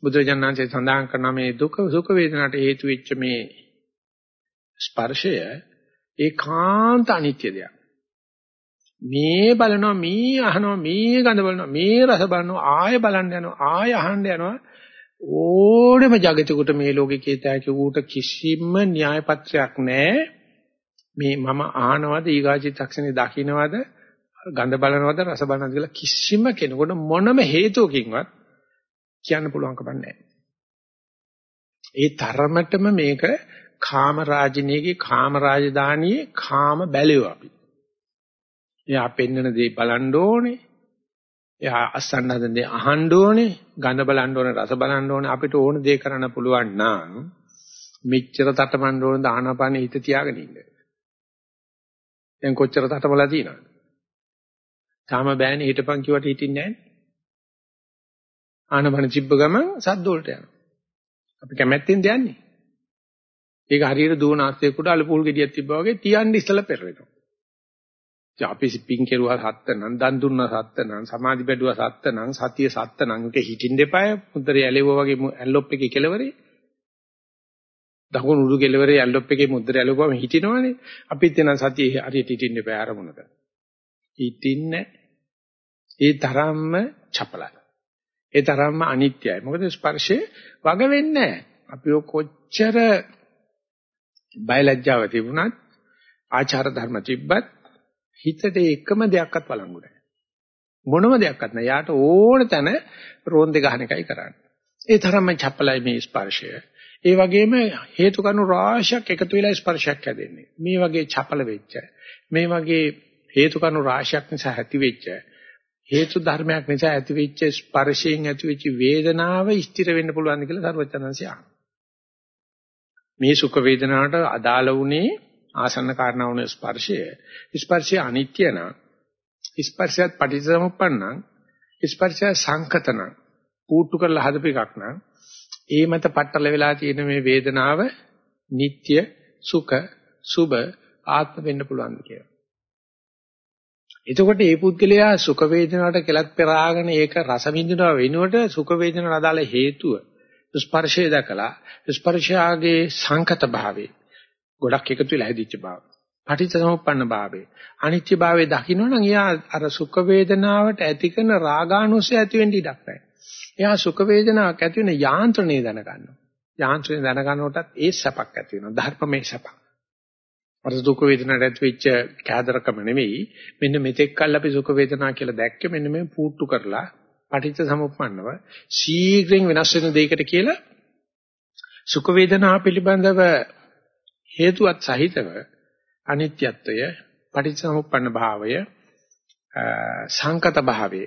බුදුරජාණන්සේ සඳහන් කරන මේ දුක සුඛ වේදනාට හේතු වෙච්ච මේ ස්පර්ශය ඒකාන්ත අනිත්‍ය දෙයක්. මේ බලනවා මේ අහනවා මේ ගඳ බලනවා මේ රස බලනවා ආය බලන්න යනවා ආය අහන්න යනවා ඕනෙම జగතිකුට මේ ලෝකේ කීතයක ඌට කිසිම න්‍යාය පත්‍රයක් නැහැ මේ මම අහනවද ඊගාචිත්තක්ෂණේ දකින්නවද ගඳ බලනවද රස බලනවද කියලා කිසිම කෙනෙකුට මොනම හේතුවකින්වත් කියන්න පුළුවන් කමක් නැහැ. ඒ තරමටම මේක කාම රාජිනියගේ කාම රාජධානියේ කාම බැලියෝ අපි. එයා පෙන්වන දේ බලන්න ඕනේ. එයා අස්සන්න හදන දේ අහන්න ඕනේ. ගඳ බලන්න ඕනේ, රස බලන්න ඕනේ. අපිට ඕන දේ කරන්න පුළුවන් නම් මෙච්චර තටමඬ ඕන දානපාන හිත තියාගෙන ඉන්න. දැන් කොච්චර තටමලා තියෙනවද? තාම බෑනේ හිටපන් කිව්වට හිටින්නේ නැහැ. ආනපන චිබ්බ ගමන් සද්ද වලට යනවා. අපි කැමැත්තෙන්ද යන්නේ. ඒක හරියට දුවන ආස්තේකට අලපුල් ගෙඩියක් තිබ්බා වගේ තියන්න ඉස්සලා පෙරලෙනවා. ඉතින් අපි පින් කෙරුවා සත්ත නම් දන් දුන්නා සත්ත නම් සමාධි බැඩුවා සත්ත නම් සතිය සත්ත නම් ඒක හිටින්න එපාය. මුද්දරේ ඇලෙවුවා වගේ ඇල්ලොප් එකේ කෙලවරේ. දකුණු උඩු කෙලවරේ ඇල්ලොප් එකේ මුද්දරේ ඇලෙවුවම හිටිනවනේ. අපිත් එන සතිය හරියට හිටින්න එපාය අරමුණක. හිටින්නේ ඒ තරම්ම චපලයි. ඒ තරම්ම අනිත්‍යයි. මොකද ස්පර්ශය වග වෙන්නේ නැහැ. අපි කොච්චර බයලජ්ජාව තිබුණත් ආචාර ධර්ම තිබ්බත් හිතට එකම දෙයක්වත් වළංගු නැහැ. මොනම දෙයක්වත් නැහැ. යාට ඕන තැන රෝන්දේ ගහන එකයි කරන්නේ. ඒ තරම්ම චපලයි මේ ස්පර්ශය. ඒ වගේම හේතු කණු රාශියක් එකතු වෙලා ස්පර්ශයක් හැදෙන්නේ. මේ වගේ චපල වෙච්ච මේ වගේ හේතු කණු රාශියක් නිසා ඇති වෙච්ච හේතු ධර්මයක් නිසා ඇතිවෙච්ච ස්පර්ශයෙන් ඇතිවෙච්ච වේදනාව ස්ථිර වෙන්න පුළුවන්ද කියලා සර්වචනන්සි අහනවා. මේ සුඛ වේදනාවට අදාළ වුණේ ආසන්න කාරණා වුණ ස්පර්ශය ස්පර්ශය අනිත්‍ය නම් ස්පර්ශයත් පටිච්චසමුප්පන්න ස්පර්ශය සංකතන පූට්ටු කරලා හදපු එකක් නම් ඒ මත පట్టල වෙලා තියෙන මේ වේදනාව නিত্য සුඛ සුබ ආත්ම වෙන්න පුළුවන් කියලා. එතකොට මේ පුද්ගලයා සුඛ වේදනාවට කෙලක් පෙරාගෙන ඒක රස විඳිනවා වෙනුවට සුඛ වේදනාවට අදාළ හේතුව ස්පර්ශය දැකලා ස්පර්ශාගේ සංකත භාවයේ ගොඩක් එකතු වෙලා හැදිච්ච බව. පටිච්චසමුප්පන්න භාවයේ අනිත්‍ය භාවයේ දකින්නනම් එයා අර සුඛ වේදනාවට ඇති කරන රාගානුසය ඇති වෙන්න ඉඩක් නැහැ. එයා සුඛ වේදනාවක් ඇති වෙන යාන්ත්‍රණය දැනගන්නවා. යාන්ත්‍රණය දැනගන්නකොටත් ඒ සැපක් ඇති වෙනවා. ධර්මමය සැපක්. අර දුක් වේදනාවට ඇති වෙච්ච කෑදරකම නෙවෙයි මෙන්න මෙතෙක් කල් අපි සුඛ වේදනා කියලා දැක්කේ මෙන්න මේ පූට්ටු කරලා පටිච්ච සමුප්පන්නව ශීඝ්‍රයෙන් වෙනස් වෙන දෙයකට කියලා සුඛ වේදනා පිළිබඳව හේතුවත් සහිතව අනිත්‍යත්වය පටිච්ච සමුප්පන්න භාවය සංකත භාවය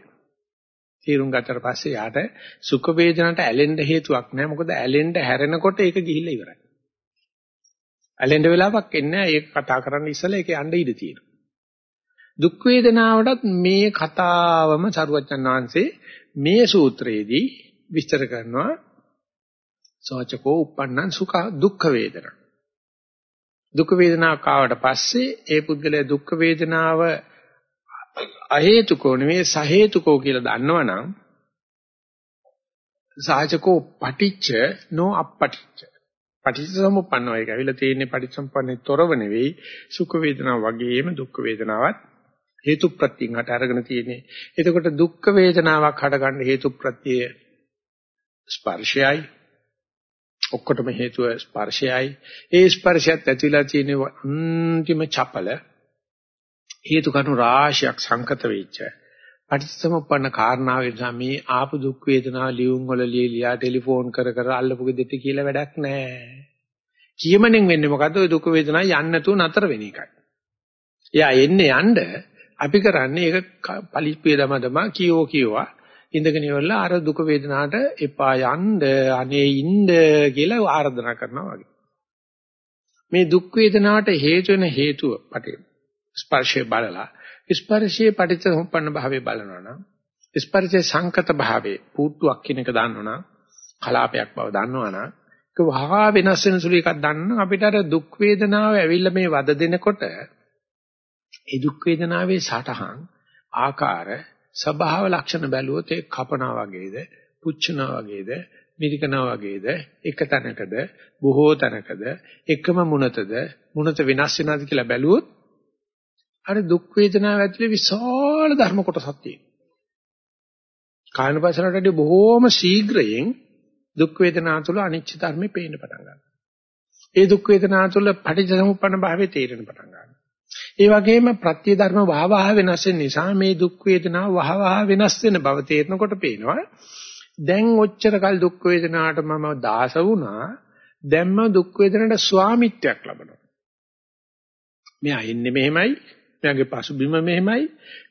තීරුම් ගත්තට පස්සේ යාට සුඛ වේදනට ඇලෙන්න හේතුවක් නැහැ මොකද ඇලෙන්න හැරෙනකොට ඒක ගිහිල්ලා ඉවරයි ඇලෙන්න වෙලාවක් එන්නේ ඒක කතා කරන්න ඉස්සෙල්ලා ඒක යන්න ඉඩ තියෙනවා. දුක් වේදනාවටත් මේ කතාවම සරුවච්චන් වහන්සේ මේ සූත්‍රයේදී විස්තර කරනවා සෝචකෝ uppannam sukha dukkha වේදනා. දුක් වේදනාව කාවට පස්සේ ඒ පුද්ගලයා දුක් වේදනාව අහේතුකෝ නෙවෙයි සහේතුකෝ කියලා දන්නවනම් සාචකෝ පටිච්ච නෝ අපපටිච්ච පටිච්චසමුප්පන්නව ඒක ඇවිල්ලා තියෙන්නේ පටිච්චසමුප්පන්නේ තොරව නෙවෙයි සුඛ වේදනාව වගේම දුක්ඛ වේදනාවත් හේතු ප්‍රත්‍යයෙන් හට අරගෙන තියෙන්නේ. එතකොට දුක්ඛ වේදනාවක් හටගන්න හේතු ප්‍රත්‍යය ස්පර්ශයයි. ඔක්කොටම හේතුව ස්පර්ශයයි. ඒ ස්පර්ශයත් ඇතිලා තියෙන අන්තිම චපල හේතු කණු රාශියක් සංකත වෙච්ච පටිච්චසමුප්පන්න කාරණාව නිසා මේ ආපු දුක් වේදනා ලියුම් වල ලියලා ටෙලිෆෝන් කර කර අල්ලපු ගෙදෙට කියලා වැඩක් නැහැ. කියමනෙන් වෙන්නේ මොකද්ද? ওই දුක් වේදනා යන්න නැතුව නතර වෙන එකයි. එයා එන්නේ යන්න අපි කරන්නේ ඒක පලිප්පිය දම දම කියෝ කියවා ඉඳගෙන ඉවරලා අර දුක වේදනාවට එපා යන්න අනේ ඉන්න කියලා ආරාධනා කරනවා වගේ. මේ දුක් වේදනාවට හේතු වෙන හේතුව පටේ ස්පර්ශය බලලා ස්පර්ශයේ පටිච්චසමුප්පන්න භාවය බලනවා නම් ස්පර්ශයේ සංකත භාවයේ පුට්ටුවක් කියන එක දන්නවනම් කලාපයක් බව දන්නවනම් ඒක වහා වෙනස් වෙන සුළු එකක් දන්න අපිට අර දුක් වේදනාව ඇවිල්ලා මේ වද දෙනකොට ඒ දුක් වේදනාවේ සටහන් ආකාර ස්වභාව ලක්ෂණ බැලුවොත් ඒ කපනා වගේද පුච්චනා වගේද මිරිකනවා වගේද එක තැනකද බොහෝ තැනකද එකම මුනතද මුනත වෙනස් වෙනවද කියලා බැලුවොත් අර දුක් වේදනාව ඇතුලේ විශාල ධර්ම කොටසක් තියෙනවා. කායනපසලට බොහෝම ශීඝ්‍රයෙන් දුක් වේදනා තුළ අනිච්ච ධර්මේ පේන්න පටන් ගන්නවා. ඒ දුක් වේදනා තුළ පටිච්චසමුප්පන්න භාවයේ තේරෙන පටන් ගන්නවා. ඒ වගේම ප්‍රත්‍ය ධර්ම වහවහ වෙනස් වෙන නිසා මේ දුක් වේදනා වහවහ වෙනස් වෙන බව තේරෙනකොට පේනවා. දැන් ඔච්චර කල් දුක් වේදනාවට මම දාස වුණා. දැන්ම දුක් වේදනට ස්වාමිත්වයක් ලබනවා. මෙයා ඉන්නේ මෙහෙමයි, මෙයාගේ පසුබිම මෙහෙමයි.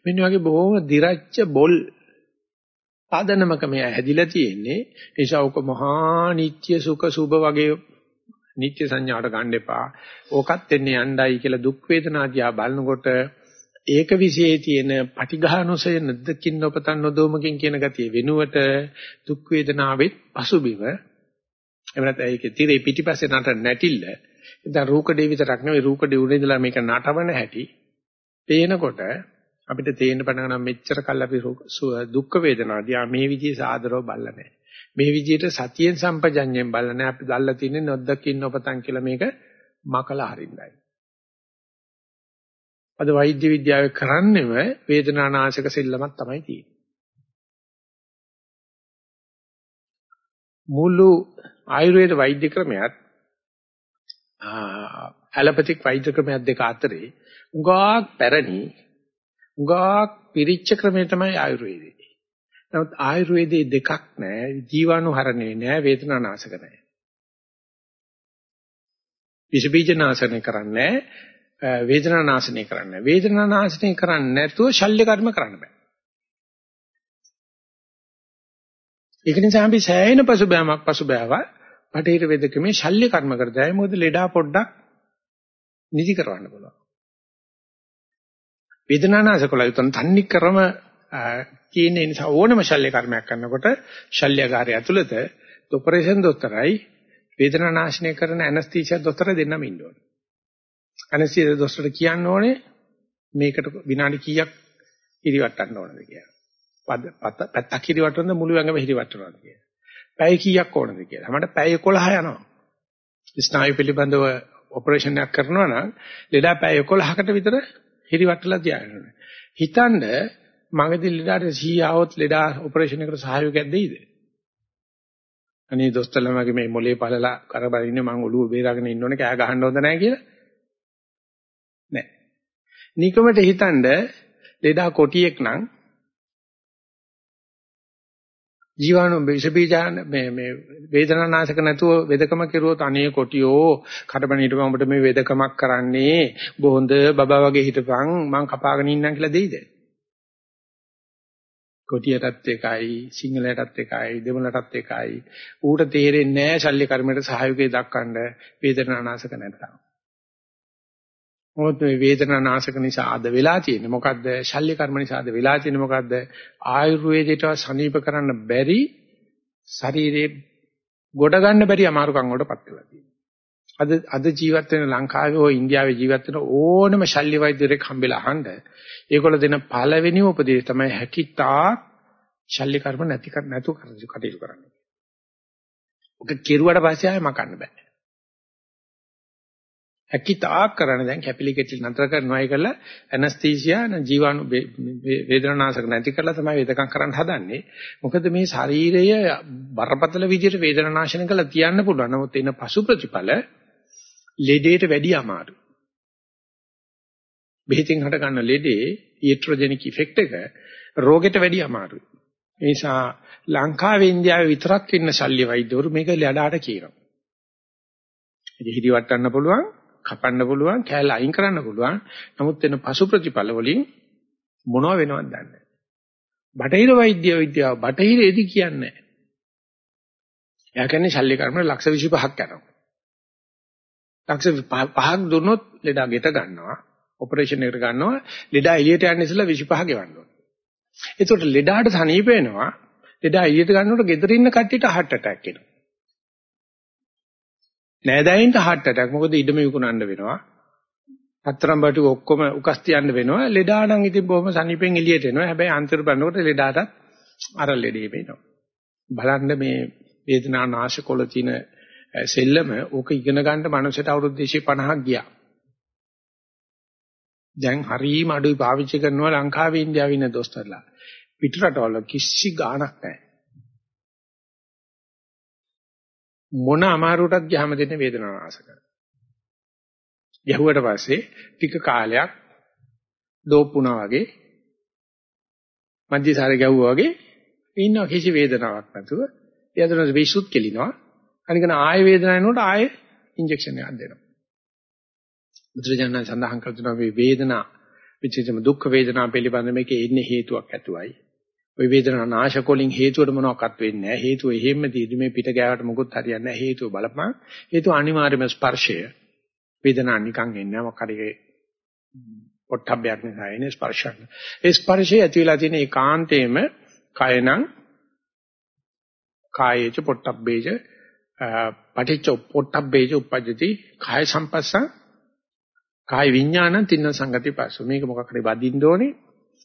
මෙන්න වගේ බොහොම දිරච්ච බොල් ආදනමක මෙයා හැදිලා තියෙන්නේ. ඒ නිසා ඔක මහා නිත්‍ය සුඛ සුභ වගේ නිත්‍ය සංඥාවට ගන්න එපා. ඕකත් එන්නේ යණ්ඩයි කියලා දුක් වේදනා දිහා බලනකොට ඒක විශේෂයේ තියෙන පටිඝානොසය නද්දකින් නොපතන් නොදෝමකින් කියන ගතිය වෙනුවට දුක් වේදනාවෙත් පසුබිම එහෙම නැත්නම් ඒකේ tire පිටිපස්සේ නට නැටිල්ල දැන් රූකඩේ විතරක් නෙවෙයි රූකඩේ උඩ ඉඳලා මේක නටවන හැටි පේනකොට අපිට තේරෙන්න පටන් ගන්නවා මෙච්චර කල් අපි දුක් වේදනාදී ආ මේ විදිහේ සාදරව බල්ලා නැහැ. මේ විදිහට සතියෙන් සම්පජඤ්ඤයෙන් බල්ලා නැහැ. අපි දැල්ලා තින්නේ නොදකින් නොපතන් කියලා මේක මකලා හරින්නයි. අද වෛද්‍ය විද්‍යාවේ කරන්නේම වේදනානාශක සෙල්ලමක් තමයි තියෙන්නේ. මුළු ආයුර්වේද වෛද්‍ය ක්‍රමයක් ඇලොපැතික් වෛද්‍ය ක්‍රමයක් දෙක අතරේ උගාක් පැරණි උගාක් පිරිච්ච ක්‍රමය තමයි ආයුර්වේදේ. නමුත් ආයුර්වේදේ දෙකක් නෑ ජීවාණුහරණේ නෑ වේදනානාශක නෑ. විස බීජ නාශනය කරන්නේ වේදනා නාශනය කරන්නේ වේදනා නාශනය කරන්නේ නැතුව ශල්‍ය කර්ම කරන්න බෑ. ඒක නිසා අපි සෑහෙන පසුබෑමක් පසුබෑවා. බටහිර වේදකමේ ශල්‍ය කර්ම කරදයි මොකද ලෙඩා පොඩ්ඩක් නිදි කරවන්න පුළුවන්. වේදනා නාශකල යුතන් තන්නේ ක්‍රම කියන නිසා ඕනම ශල්‍ය කර්මයක් කරනකොට ශල්‍යකාරය ඇතුළත ඔපරේෂන් දොස්තරයි වේදනා නාශනය කරන ඇනස්තීසියා දොස්තර දෙන්නම ඉන්න ඕනේ. ඇනස්තීසියා දොස්තර කියන්න ඕනේ මේකට විනාඩි කීයක් හිරිවට්ටන්න ඕනද කියලා. පද පැත්තක් හිරිවට්ටනද මුළු ඇඟම හිරිවට්ටනවද කියලා. පැය කීයක් ඕනද කියලා. මට පැය 11 යනවා. ස්නායු පිළිබඳව ඔපරේෂන් එකක් කරනවා නම් ලෙඩා පැය 11කට විතර හිරිවට්ටලා තියාගන්න. හිතන්න මගදී ලෙඩාට සීයාවොත් ලෙඩා ඔපරේෂන් එකට සහයෝගයක් දෙයිද? අනේ දොස්තරලා මගේ මේ මොලේ පළලා කරබල ඉන්නේ මං ඔළුව බේරාගෙන ඉන්න ඕනේ කෑ ගහන්න හොඳ නැහැ කියලා. නෑ. නිකමට හිතනද ලෙඩා කොටියෙක් නම් ජීවාණු විස බීජාන මේ මේ වේදනානාශක නැතුව වෙදකම කෙරුවොත් අනේ කොටියෝ කඩබණීට මම මේ වෙදකමක් කරන්නේ බොහොඳ බබා වගේ හිටපන් මං කපාගෙන ඉන්නම් කියලා දෙයිද? කොටියටත් එකයි සිංහලයටත් එකයි දෙමළටත් එකයි. ඌට තේරෙන්නේ නැහැ ශල්‍ය කර්මයට සහයෝගය දක්වන්න වේදනානාශක නැත්තම්. මොකද මේ වේදනානාශක නිසා අද වෙලා තියෙන්නේ? මොකද්ද? ශල්‍ය කර්ම නිසා අද වෙලා තියෙන්නේ මොකද්ද? ආයුර්වේදයට සනීප කරන්න බැරි ශරීරේ ගොඩ ගන්න බැරි අමාරුකම් වලටපත් වෙලා තියෙනවා. අද අද ජීවත් වෙන ලංකාවේ හෝ ඉන්දියාවේ ජීවත් වෙන ඕනම ශල්‍ය වෛද්‍යරෙක් හම්බෙලා අහන්න ඒගොල්ලෝ දෙන පළවෙනිම උපදේශ තමයි හැකිතා ශල්‍ය කර්ම නැති කර නැතු කටයුතු කරන්න. ඔක කෙරුවට පස්සේ ආයෙ මකන්න බෑ. හැකිතා කරන දැන් කැපිලිකෙටි නතර කරනවා ඒකලා ඇනස්තීසියා ජීවාණු වේදනානාශක නැති කරලා තමයි වේදකම් කරන්න හදන්නේ. මොකද මේ ශරීරය බරපතල විදිහට වේදනානාශන කළා තියන්න පුළුවන්. නමුත් එන පසු ප්‍රතිඵල ලෙඩේට වැඩි අමාරුයි. බෙහෙතින් හට ගන්න ලෙඩේ ඊට්‍රොජෙනික් ඉෆෙක්ට් එක රෝගෙට වැඩි අමාරුයි. ඒ නිසා ලංකාවේ ඉන්දියාවේ විතරක් ඉන්න ශල්‍ය වෛද්‍යවරු මේක ලඩාට කියනවා. ඉතින් හිදි වටන්න පුළුවන්, කපන්න පුළුවන්, කෑල්ල අයින් කරන්න පුළුවන්. නමුත් එන පසු ප්‍රතිඵල වලින් මොනව වෙනවද දන්නේ නැහැ. බටහිර වෛද්‍ය විද්‍යාව බටහිරේදී කියන්නේ නැහැ. එයා කියන්නේ ශල්‍ය කර්ම ලක්ෂ 25ක් යනවා. ලක්ෂ පහක් දුන්නොත් ලෙඩා ගෙට ගන්නවා ඔපරේෂන් එකට ගන්නවා ලෙඩා එළියට යන්න ඉස්සෙල්ලා 25 ගෙවන්න ඕනේ. ඒකට ලෙඩාට සනීප වෙනවා ලෙඩා එළියට ගන්නකොට ගෙදර ඉන්න කට්ටියට heart attack එනවා. නෑදෑයින්ට heart attack මොකද ඉඩම විකුණන්න වෙනවා. හතරම් බටු ඔක්කොම උකස් තියන්න වෙනවා ලෙඩා නම් ඉතින් බොහොම සනීපෙන් එළියට එනවා. හැබැයි අන්තර බලනකොට ලෙඩාටත් අර ලෙඩේ වෙනවා. බලන්න මේ වේදනා නාශකොළ තියෙන සෙල්ලම ඕක ඉගෙන ගන්න මනසට අවුරුදු 250ක් ගියා. දැන් හරීම අඩුයි පාවිච්චි කරනවා ලංකාවේ ඉන්දියාවේ ඉන්න දොස්තරලා. පිටරටවල කිසි ගාණක් නැහැ. මොන අමාරුවටත් ගියාම දෙන්නේ වේදනානාශක. යහුවට පස්සේ ටික කාලයක් දෝපුණා වගේ මධ්‍යසාරේ ගැව්වා වගේ ඉන්නවා කිසි වේදනාවක් නැතුව. ඒ අතරේ විසුත් කෙලිනවා. අනිකන ආය වේදනාව එනකොට ආය ඉන්ජෙක්ෂන් එකක් දෙනවා. බුදුරජාණන් සඳහන් කර තුන මේ වේදනා විචිතම දුක් වේදනා පිළිබඳ මේකේ ඉන්නේ හේතුවක් ඇතුවයි. ওই වේදනා නාශකොලින් හේතුවට මොනවක්වත් වෙන්නේ නැහැ. හේතුව එහෙම්ම තියෙදි මේ පිට ගෑවට මොකුත් හරියන්නේ නැහැ. හේතුව බලපන්. හේතුව අනිවාර්යම ස්පර්ශය. වේදනා නිකන් එන්නේ මොකක් හරි පොට්ටබ්බයක් නිසා එන්නේ ස්පර්ශයක්. ඒ ස්පර්ශය ඇති වෙලා තියෙන ඒකාන්තේම කයනම් කායේච පොට්ටබ්බේච පටිච්ච පොට්ටබ්බේච උපජ්ජති කාය සම්පස්සං කාය විඥානං තින්න සංගති පස්ස. මේක මොකක් හරි වදින්න ඕනේ.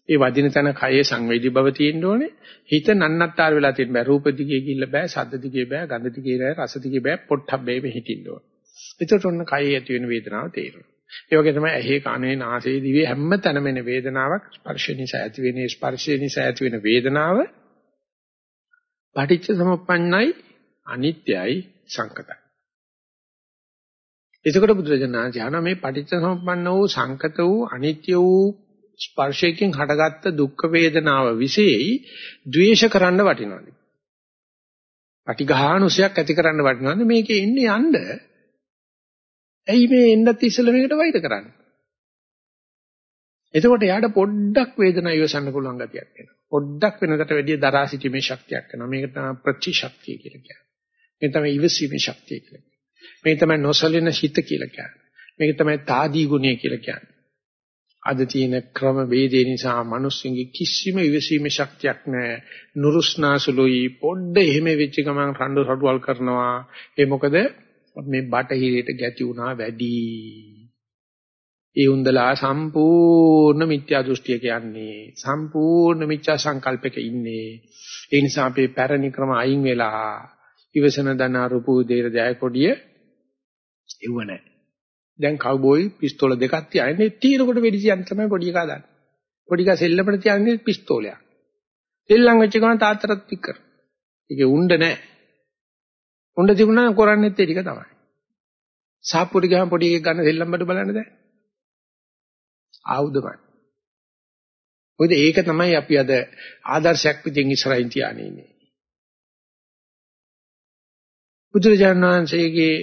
ඒ වදින තැන කයේ සංවේදී බව තියෙන්න ඕනේ. හිත නන්නත්තර වෙලා තියෙන බෑ. රූප දිගේ ගිල්ල බෑ ශබ්ද දිගේ බෑ ගන්ධ දිගේ බෑ රස දිගේ බෑ පොට්ටබ්බේ මේ හිටින්න ඕනේ. එතකොට ඔන්න කයේ ඇති වෙන වේදනාව තේරෙනවා. ඒ වගේ තමයි ඇහි කනේ නාසයේ දිවේ හැම තැනම එන වේදනාවක්. ස්පර්ශ නිසා ඇති වෙන ස්පර්ශය නිසා ඇති වෙන වේදනාව. පටිච්ච සමුප්පන්නයි. අනිත්‍යයි සංකතයි. එතකොට බුදුරජාණන් ඥාන මේ පටිච්ච සමුප්පන්න වූ සංකත වූ අනිත්‍ය වූ ස්පර්ශයෙන් හටගත්ත දුක් වේදනාව විශේෂයි ද්වේෂ කරන්න වටිනවද? පටිඝානුසයක් ඇති කරන්න වටිනවද? මේකේ ඉන්නේ යන්න ඇයි මේ එන්නත් ඉස්සෙල්ලා මේකට වෛර කරන්නේ? එතකොට යාට පොඩ්ඩක් වේදනාව ඉවසන්න පුළුවන් ගතියක් එනවා. පොඩ්ඩක් වෙනකට වැඩිය දරා සිටීමේ ශක්තියක් එනවා. මේක තමයි ප්‍රතිශක්තිය කියලා කියන්නේ. මේක තමයි ඉවසීමේ ශක්තිය කියලා කියන්නේ. මේක තමයි නොසලින හිත කියලා කියන්නේ. මේක තමයි තාදී ගුණය කියලා කියන්නේ. අද තියෙන ක්‍රම වේදේ නිසා මිනිස්සුන්ගේ කිසිම ඉවසීමේ ශක්තියක් නැහැ. නුරුස්නාසුලුයි පොඩ්ඩ එහෙම වෙච්ච ගමන් රණ්ඩු රඩුවල් කරනවා. ඒ මොකද මේ බටහිරයට ගැති වුණා වැඩි. ඒ උන්දලා සම්පූර්ණ මිත්‍යා දෘෂ්ටිය කියන්නේ සම්පූර්ණ මිත්‍යා සංකල්පයක ඉන්නේ. ඒ නිසා අපේ පැරණි ක්‍රම අයින් වෙලා ඉවසන දන අරුපු දේර ජයකොඩිය එව්ව නැහැ. දැන් කව්බෝයි පිස්තෝල දෙකක් තියන්නේ තීරකට වෙඩි තියන්න තමයි පොඩි එකා දාන්නේ. පොඩි එකා සෙල්ලමට තියන්නේ පිස්තෝලයක්. සෙල්ලම් වෙච්ච ගමන් තාත්තටත් පික් කරනවා. ඒකේ උණ්ඩ නැහැ. උණ්ඩ තිබුණා නම් කරන්නේත් ඒ ටික තමයි. සාප්පුවට ගියාම පොඩි එකෙක් ගන්න සෙල්ලම් බඩ බලන්න දැන්. ආයුධමයි. මොකද ඒක තමයි අපි අද ආදර්ශයක් විදිහින් ඉස්සරහින් තියාගෙන ඉන්නේ. බුදුරජාණන් වහන්සේගේ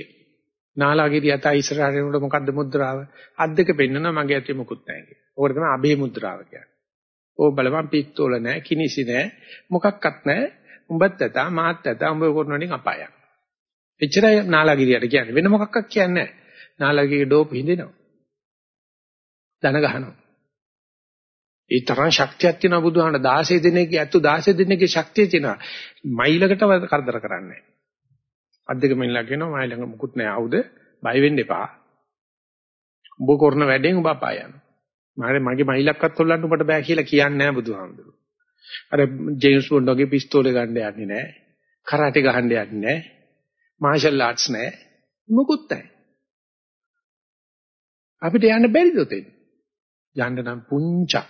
නාලාගිරිය අත ඉස්සරහට එනකොට මොකද්ද මුද්‍රාව? අත් දෙක පෙන්නනවා මගේ අතේ මුකුත් නැහැ කියලා. ඕකට තමයි අභේ මුද්‍රාව කියන්නේ. ඕ බලපන් පිස්තෝල නැහැ, කිනිසි නැහැ, මොකක්වත් නැහැ. උඹත් ඇත, මාත් ඇත, උඹ කරනවලින් අපායක්. එච්චරයි නාලාගිරියට කියන්නේ. වෙන මොකක්වත් කියන්නේ නැහැ. නාලාගිරියේ ඩෝප් හින්දෙනවා. දන ගහනවා. ඒ තරම් ශක්තියක් තියෙනවා බුදුහාම 16 දිනකේ ඇත්තු 16 දිනකේ ශක්තිය තියෙනවා. මයිලකට කරදර කරන්නේ නැහැ. අද්දක මෙන්නලා කියනවා මයි ළඟ මුකුත් නැහැ ආවුද බය වෙන්න එපා. උඹ කරන වැඩෙන් උඹ අපාය යනවා. මාරේ මගේ මයිලක්වත් හොල්ලන්න උඹට බෑ කියලා කියන්නේ නැහැ බුදුහාමුදුරුවෝ. අර ජේම්ස් බොන්ඩ් වගේ පිස්තෝලේ ගන්න යන්නේ නැහැ. කරාටි ගහන්න යන්නේ නැහැ. මාෂල් ආර්ට්ස් නැහැ. මොකුත් නැහැ. අපිට යන්න බැරිද උතෙන්? යන්න නම් පුංචා.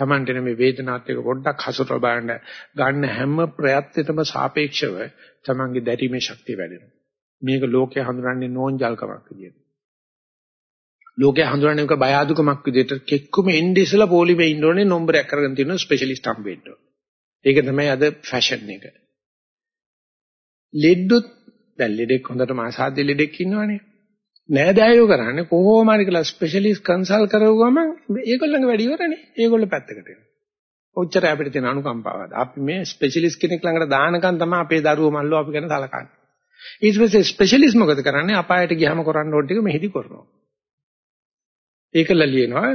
Tamante මේ වේදනාවත් එක්ක පොඩ්ඩක් හසුර බලන්න ගන්න හැම ප්‍රයත්නෙටම සාපේක්ෂව Tamange දැරීමේ ශක්තිය වැඩෙනවා. මේක ලෝකයේ හඳුනන්නේ නෝන්ජල්කමක් විදියට. ලෝකයේ හඳුනන්නේ එක බය අදුකමක් විදියට කෙක්කුම එන්නේ ඉස්සලා පොලිමේ ඉන්න ඕනේ නම්බරයක් කරගෙන තියෙන ස්පෙෂලිස්ට් හම්බෙන්න. ඒක තමයි අද ෆැෂන් එක. ලෙඩ්ඩුත් දැන් ලෙඩෙක් හොඳටම අසාධ්‍ය ලෙඩෙක් ඉන්නවනේ. නෑදෑයෝ කරන්නේ කොහොම හරි කියලා ස්පෙෂලිස්ට් කන්සල්ට් කරවුවම ඒගොල්ලන්ගේ වැඩ ඉවරනේ. ඒගොල්ලෝ පැත්තකට යනවා. ඔච්චර අපිට තියෙන අනුකම්පාවද. අපි මේ ස්පෙෂලිස්ට් කෙනෙක් ළඟට දානකම් තමයි අපේ දරුවෝ මල්ලෝ අපි ගැන සලකන්නේ. ඊට පස්සේ ස්පෙෂලිස්ට් මොකද කරන්නේ? අපායට ගියම කරන්න ඕන ටික මෙහෙදි කරනවා. ඒකල ලියනවා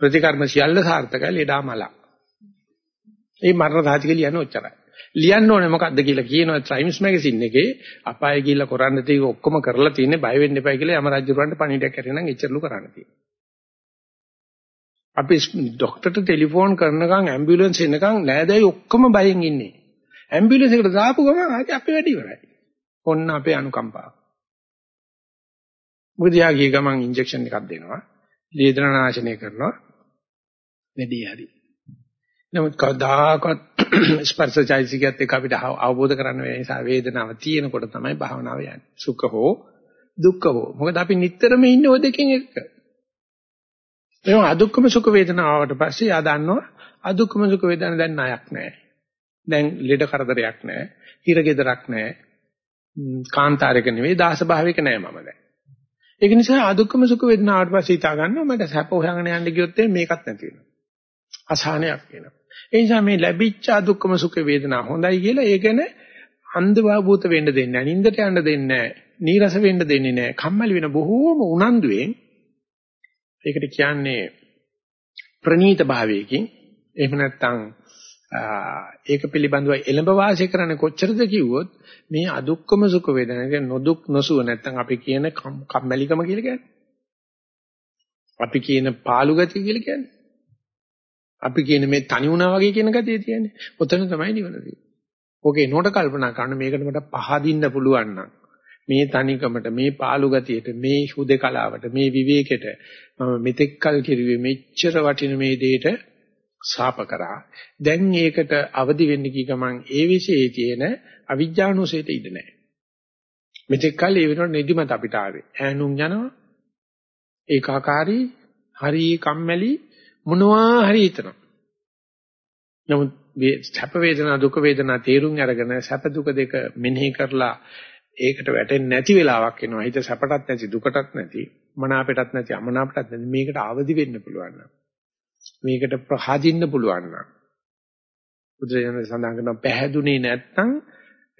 ප්‍රතිකර්ම සියල්ල සාර්ථකයි ලෙඩා මල. ඒ මරණ සාධික ලියන්නේ ඔච්චරයි. ලියන්න ඕනේ මොකද්ද කියලා කියනවා ටයිම්ස් මැගසින් එකේ අපාය ගිහිල්ලා කරන්න තියෙක ඔක්කොම කරලා තියෙන්නේ බය වෙන්න එපා කියලා යම රජුරන්ට පණිඩයක් කරේනම් එච්චරලු කරන්න තියෙනවා. අපි ડોක්ටර්ට ටෙලිෆෝන් කරනකම් ඇම්බියුලන්ස් එනකම් නෑදෑයි ඔක්කොම බයෙන් ඉන්නේ. ඇම්බියුලන්ස් එකට දාපු ගමන් ආදී අපි වැඩි ඉවරයි. ඔන්න අපේ අනුකම්පාව. මොකද යා ගිය ගමන් ඉන්ජෙක්ෂන් එකක් දෙනවා. ලේදනාශනය කරනවා. වැඩි හරි. නමුත් කවදාකවත් <clears throat> ස්පර්ශචෛසිකයත් එක්ක අපිට අවබෝධ කරන්න වෙන නිසා වේදනාව තියෙනකොට තමයි භාවනාව යන්නේ. සුඛ හෝ දුක්ඛ හෝ. මොකද අපි නිටතරම ඉන්නේ ඔය දෙකෙන් එක. එහෙනම් අදුක්කම සුඛ වේදනාවට පස්සේ යා දන්නවා අදුක්කම සුඛ වේදනා දැන් ණයක් නැහැ. දැන් ලෙඩ කරදරයක් නැහැ. හිරගෙදරක් නැහැ. කාන්තාරයක නෙවෙයි දාස භාවයක නැහැ මම දැන්. ඒක නිසා අදුක්කම සුඛ වේදනාවට පස්සේ හිතා ගන්නවා මට සැප හොයගෙන යන්න ගියොත් මේකත් නැති වෙනවා. අසහනයක් වෙනවා. ඒ නිසා මේ ලැබිච්ච අදුක්කම සුඛ වේදනා හොඳයි කියලා ඒ ගැන අන්ධභාවූත වෙන්න දෙන්නේ නැහැ. නින්දට යන්න දෙන්නේ නැහැ. නීරස වෙන්න දෙන්නේ නැහැ. කම්මැලි වෙන බොහෝම උනන්දුවෙන් ඒකට කියන්නේ ප්‍රනීත භාවයකින් එහෙම නැත්නම් ඒක පිළිබඳව එළඹ වාසය කරන්නේ කොච්චරද කිව්වොත් මේ අදුක්කම සුඛ වේදනා කියන්නේ නොදුක් නොසුව නැත්නම් අපි කියන කම්මැලිකම කියලා කියන්නේ. අපි කියන පාළු ගතිය කියලා කියන්නේ. අපි කියන මේ තනි වුණා වගේ කියන ගතිය තියෙන්නේ. ඔතන තමයි නිවන තියෙන්නේ. ඕකේ නෝට කල්පනා කරන්න මේකට මට පහදින්න පුළුවන් නම් මේ තනිකමට මේ පාළු ගතියට මේ හුදේකලාවට මේ විවේකයට මම මෙතෙක් කල් කිරුවේ මෙච්චර වටින මේ දෙයට ශාප කරා දැන් ඒකට අවදි වෙන්න කී ගමන් ඒ විශේෂයේ තියෙන අවිජ්ජානුසයට ඉඩ නැහැ මෙතෙක් කල් ඒ වෙනකොට නිදිමත අපිට ආවේ ඈනුම් යනවා ඒකාකාරී හරි කම්මැලි මොනවා හරි හිතනවා නමුත් සැප වේදනා දුක වේදනා තේරුම් අරගෙන සැප දුක දෙක මෙනෙහි කරලා ඒකට වැටෙන්නේ නැති වෙලාවක් එනවා. හිත සැපටත් නැති දුකටත් නැති මනාපයටත් නැති අමනාපයටත් නැති මේකට අවදි වෙන්න පුළුවන් නම් මේකට ප්‍රහදින්න පුළුවන් නම් බුදුරජාණන් සඳහන් කරන පැහැදුනේ නැත්නම්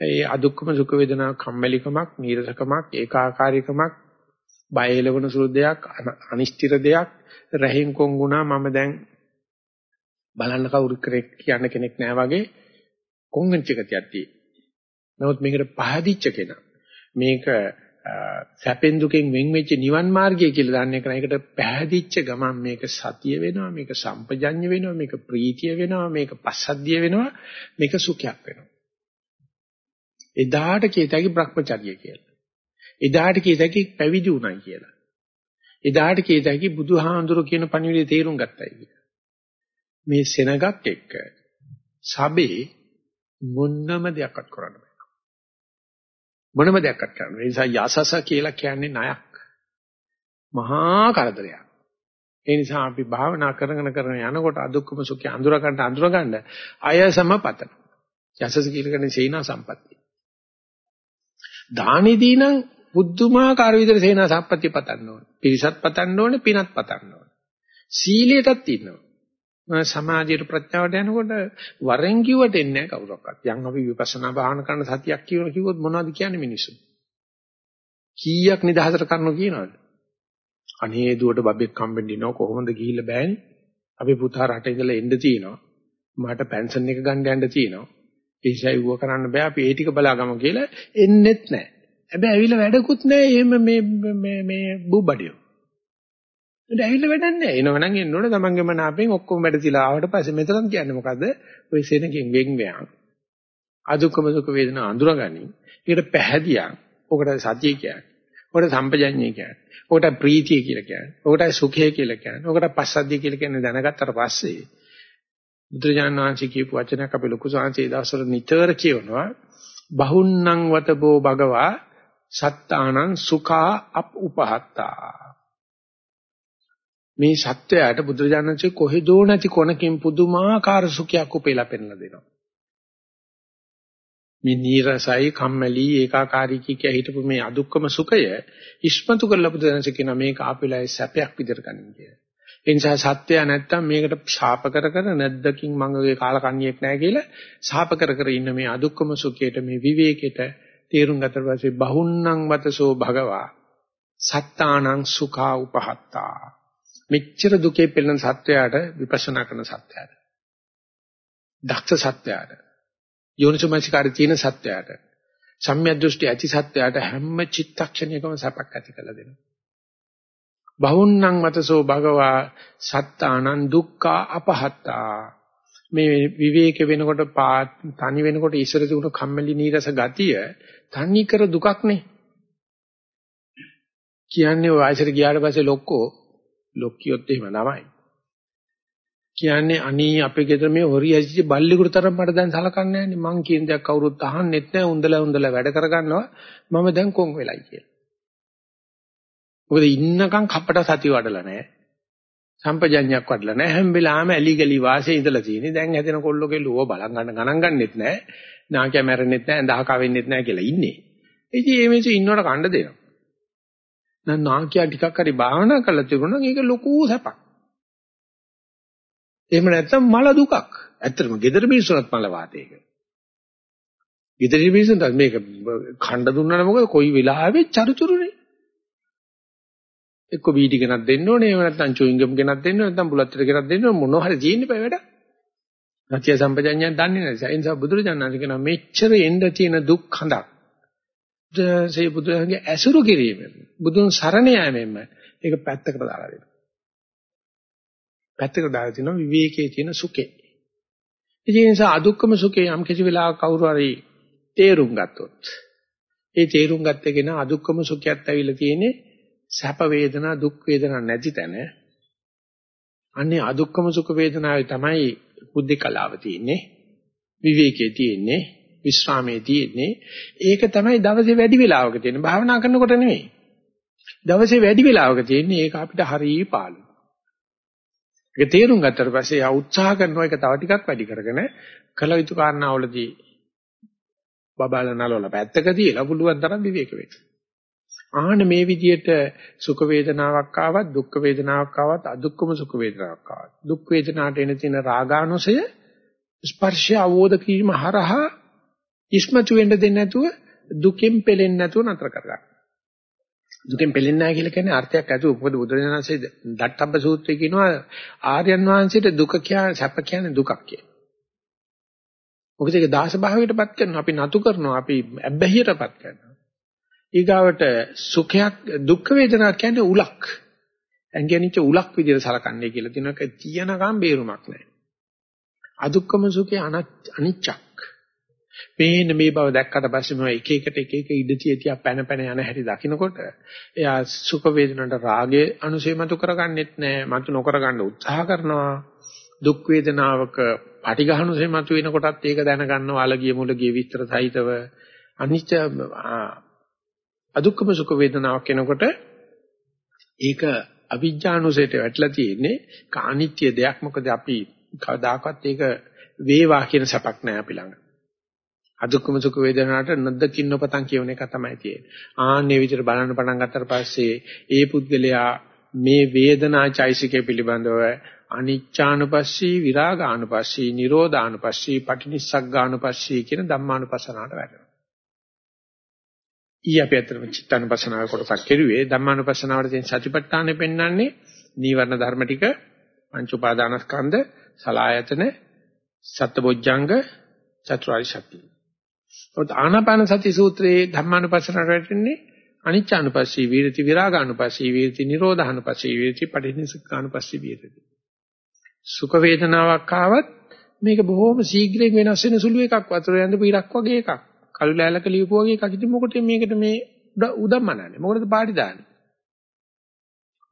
ඒ අදුක්කම සුඛ වේදනා කම්මැලිකමක් නීරසකමක් ඒකාකාරීකමක් බය එළවන සුළු දෙයක් අනිෂ්ඨිර දෙයක් රැහින් කොංගුණා මම දැන් බලන්න කවුරු කරේ කියන්න කෙනෙක් නැහැ වගේ කොංගන්ච ගතියක් තියෙයි. නමුත් මේකට පහදිච්ච කෙනා මේක සැපෙන් දුකෙන් වෙන් වෙච්ච නිවන් මාර්ගය කියලා දන්නේ කරා. ඒකට පැහැදිච්ච ගමන් මේක සතිය වෙනවා, මේක සම්පජඤ්ඤ වෙනවා, මේක ප්‍රීතිය වෙනවා, මේක පස්සද්ධිය වෙනවා, මේක සුඛයක් වෙනවා. එදාට කීතයි බ්‍රහ්මචර්ය කියලා. එදාට කීතයි පැවිදි වුණයි කියලා. එදාට කීතයි බුදුහාඳුරු කියන පණිවිඩය තේරුම් ගත්තයි කියලා. මේ සෙනගක් එක්ක සබේ මොන්නම දෙයක්වත් කරන්න බෑ. මොනම දෙයක්වත් කරන්න. ඒ නිසා යසස කියලා කියන්නේ ණයක්. මහා කරදරයක්. ඒ නිසා අපි භාවනා කරගෙන කරගෙන යනකොට අදුක්කම සුඛය අඳුර ගන්න අඳුර ගන්න අයසම පතන. යසස කියලා කියන්නේ සේනා සම්පත්තිය. දානෙදී නම් බුද්ධමාකාර විදිහට සේනා සම්පත්තිය පතන්න ඕනේ. පිරිසත් පතන්න ඕනේ, පිනත් පතන්න ඕනේ. සීලයටත් ඉන්නවා. සමාධියට ප්‍රඥාවට යනකොට වරෙන් කිව්වට එන්නේ නැහැ කවුරක්වත්. යන් අපි විපස්සනා භාවනා කරන සතියක් කියවන කිව්වොත් මොනවද කියන්නේ මිනිස්සු? කීයක් නිදහසට කරනව කියනවද? අනේ දුවට බබෙක් හම්බෙන්න ඉනව කොහොමද ගිහිල්ලා බෑනේ? අපි පුතා රට ඉඳලා එන්න තියෙනවා. මට පෙන්ෂන් එක ගන්න යන්න තියෙනවා. ඒ නිසා ඌව කරන්න බෑ අපි ඒ ටික බලාගමු කියලා එන්නෙත් නැහැ. හැබැයි ඇවිල්ලා වැඩකුත් නැහැ. එහෙම මේ මේ මේ බුබ්බඩියෝ. ඒත් ඇවිල්ලා වැඩක් නැහැ. එනවනම් එන්න ඕනේ තමන්ගේම නාපෙන් ඔක්කොම වැඩ තියලා ආවට පස්සේ මෙතන කියන්නේ මොකද්ද? ඔය සෙනකින් වෙන් වෙයන්. අදුක්කම සුඛ වේදනා අඳුරගනි. ඒකට පැහැදියා. ඔකට සතිය කියන්නේ. ඔකට සම්පජඤ්ඤය කියන්නේ. ඔකට ප්‍රීතිය කියලා කියන්නේ. ඔකට සුඛය කියලා කියන්නේ. ඔකට පස්සද්ධිය කියලා කියන්නේ දැනගත්තට පස්සේ බුදුරජාණන් වහන්සේ කියපු වචනයක් අපි ලොකු සංසේ දවසවල නිතර කියනවා. බහුන්නං වතබෝ භගවා සත්තානං සුඛා අප උපහත්තා මේ සත්‍යයට බුදුරජාණන්සේ කොහෙදෝ නැති කොනකින් පුදුමාකාර සුඛයක් උපේලා පෙන්ලා දෙනවා. මේ නීරසයි කම්මැලි ඒකාකාරී කිය හිටපු මේ අදුක්කම සුඛය ඉස්මතු කරලා බුදුරජාණන්සේ කියන මේක ආපෙලයි සැපයක් විදිහට ගන්න කියලා. ඒ නිසා සත්‍යය නැත්තම් මේකට ශාප කර කර නැද්දකින් මංගගේ කාලකන්ණියෙක් නැහැ කියලා ශාප කර කර ඉන්න මේ අදුක්කම සුඛයට මේ විවේකයට තේරුම් ගතට පස්සේ බහුන්නං වතසෝ භගවා සත්තානං සුඛා උපහත්තා මෙච්චර දුකේ පෙළෙන සත්වයාට විපස්සනා කරන සත්වයාට දක්ෂ සත්වයාට යෝනිසමස්කාරය තියෙන සත්වයාට සම්‍යක් දෘෂ්ටි ඇති සත්වයාට හැම චිත්තක්ෂණයකම සැපක් ඇති කරලා දෙනවා. බහුන්නං මතසෝ භගවා සත්තානං දුක්ඛ අපහත්තා මේ විවේක වෙනකොට තනි වෙනකොට ඉස්සර තිබුණු කම්මැලි නීරස ගතිය තනි කර දුකක් නේ. කියන්නේ වයසට ගියාට පස්සේ ලොක්කෝ ලොක්කියොත් එහෙම තමයි. කියන්නේ අනී අපේ ගෙදර මේ හොරි ඇසිච්ච බල්ලෙකුට තරම් මට දැන් සලකන්නේ නැන්නේ මං කියන දයක් කවුරුත් අහන්නෙත් නැහැ උන්දලා උන්දලා වැඩ කරගන්නවා මම දැන් කොන් වෙලයි කියලා. මොකද ඉන්නකම් කපට සතිය වඩලා නැහැ. සම්පජඤ්ඤයක් වඩලා නැහැ. හැම වෙලාවෙම ඇලි ගලි වාසේ ඉඳලා තියෙන්නේ. දැන් හැදෙන කොල්ලෝ කෙල්ලෝ බලන් ගන්න ගණන් ගන්නෙත් නැහැ. නාකිය මැරෙන්නෙත් නැහැ, දහක වෙන්නෙත් නැහැ කියලා ඉන්නේ. ඉතින් මේ මිනිස්සු ඉන්නවට කණ්ඩ දෙනවා. දැන් නාකිය ටිකක් හරි භාවනා කරලා තිබුණා නම් ඒක ලොකු සැපක්. එහෙම නැත්නම් මල දුකක්. ඇත්තටම gedara මිනිස්සුන්ත් මල වාතයක. gedara මිනිස්සුන්ට මේක ඛණ්ඩ දුන්නා නම් මොකද කොයි වෙලාවෙ චරුචරුනේ. එක්ක බීටි ගෙනත් දෙන්න ඕනේ එහෙම නැත්නම් චුයින්ගම් ගෙනත් දෙන්න ඕනේ නැත්නම් බුලත් ටික ගෙනත් දෙන්න ඕනේ මොනවා හරි තියෙන්න බෑ වැඩ. සත්‍ය සම්පජඤ්ඤය දන්නේ නැහැ. ඒ නිසා බුදුරජාණන් වහන්සේ කියනවා මෙච්චර එන්න තියෙන දුක් හඳක්. සේ බුදුරජාණන්ගේ ඇසුරු කිරීමෙන් බුදුන් සරණ යෑමෙන් ඒක පැත්තකට දාලා දෙනවා. පැත්තකට දාලා තිනවා විවේකයේ තියෙන සුඛේ. ඒ නිසා අදුක්කම සුඛේ යම් කිසි වෙලාවක කවුරු හරි තේරුම් ගත්තොත් ඒ තේරුම් ගත්ත කෙනා අදුක්කම සුඛයත් ඇවිල්ලා තියෙන්නේ සැප වේදනා දුක් වේදනා නැති තැන. අන්නේ අදුක්කම සුඛ වේදනාවේ තමයි බුද්ධ කලාව තියෙන්නේ. විවේකයේ තියෙන්නේ, විශ්‍රාමයේ තියෙන්නේ. ඒක තමයි දවසේ වැඩි වෙලාවක තියෙන්නේ. භාවනා කරනකොට නෙමෙයි. දවසේ වැඩි වෙලාවක තියෙන්නේ ඒක අපිට හරිය පාළු. ඒක තේරුම් ගත්තට පස්සේ ආ උත්සාහ කරනවා ඒක තව ටිකක් වැඩි කරගෙන කල යුතු කාරණාවලදී බබාල නලවල පැත්තක තියලා පුළුවන් තරම් විවේක වෙන්න. ආහන මේ විදියට සුඛ වේදනාවක් ආවත් දුක් වේදනාවක් ආවත් අදුක්කම සුඛ වේදනාවක් ආවත් දුක් වේදනාට එන තියෙන රාගානුසය ස්පර්ශය අවෝධ කිරීම හරහා ඉස්මතු වෙන්න දෙන්නේ නැතුව දුකෙන් පෙලෙන්නේ නැතුව නතර කරගන්න. දුකෙන් පෙලෙන්නේ නැහැ කියලා කියන්නේ අර්ථයක් ඇතුව මොකද බුදුරජාණන්සේ දට්ඨබ්බ සූත්‍රයේ කියනවා ආර්යයන් වහන්සේට දුක කියන්නේ සැප කියන්නේ දුකක් කියලා. මොකද ඒක දාස භාවයටපත් කරනවා අපි නතු කරනවා අපි අබ්බැහියටපත් කරනවා. ඊගාවට සුඛයක් දුක් වේදනාවක් කියන්නේ උලක්. ඇඟෙනිච්ච උලක් විදිහට සලකන්නේ කියලා තියෙනක තියනකම් බේරුමක් නැහැ. අදුක්කම සුඛේ අනිච්චක්. මේන මේ බව දැක්කට පස්සේ මම එක එකට එක එක ඉඩ තිය පැන පැන යන හැටි දකිනකොට එයා සුඛ වේදනට රාගයේ අනුසයමතු කරගන්නෙත් නැහැ මතු නොකරගන්න උත්සාහ කරනවා දුක් වේදනාවක පටිඝානුසයමතු වෙනකොටත් ඒක දැනගන්නවා අලගිය මුලගිය විස්තර සහිතව අනිච්ච අදුක්කම සුඛ වේදනාවක් එනකොට ඒක අවිජ්ජානුසයට වැටලා තියෙන්නේ කානිත්‍ය දෙයක් මොකද අපි කවදාකවත් ඒක වේවා කියන සපක් නැහැ අපි ළඟ අදුක්කම සුඛ වේදනාවට නොදකින් නොපතන් කියවන එක තමයි තියෙන්නේ. ආන්නේ විදිහට බලන්න පටන් ගත්තට පස්සේ ඒ පුද්ගලයා මේ වේදනා චෛසිකය පිළිබඳව අනිච්චානුපස්සී විරාගානුපස්සී නිරෝධානුපස්සී පටිනිස්සග්ගානුපස්සී කියන ධම්මානුපස්සනාවට වැටෙනවා. ඊ අපි අතරම චිත්තානුපස්සනාව කොටසක් කෙරුවේ ධම්මානුපස්සනාවට තියෙන සතිපට්ඨානෙ පෙන්වන්නේ නීවරණ ධර්ම ටික පංච උපාදානස්කන්ධ සලායතන සත්බොජ්ජංග චතුරාර්ය සත්‍යය. ඔත් ආනාපාන සති සූත්‍රයේ ධම්මානුපස්සනට වැටෙන්නේ අනිච්චානුපස්සී වීරති විරාගානුපස්සී වීරති නිරෝධානුපස්සී වීරති පටිනිසකානුපස්සී වීරති. සුඛ වේදනාවක් ආවත් මේක බොහොම ශීඝ්‍රයෙන් වෙනස් වෙන සුළු එකක් වතුර යන පීරක් වගේ එකක්. කළු ලෑල්ලක ලියපු වගේ එකක්. ඉතින් මොකටද මේකට මේ උදම්මනන්නේ? මොකටද පාටි දාන්නේ?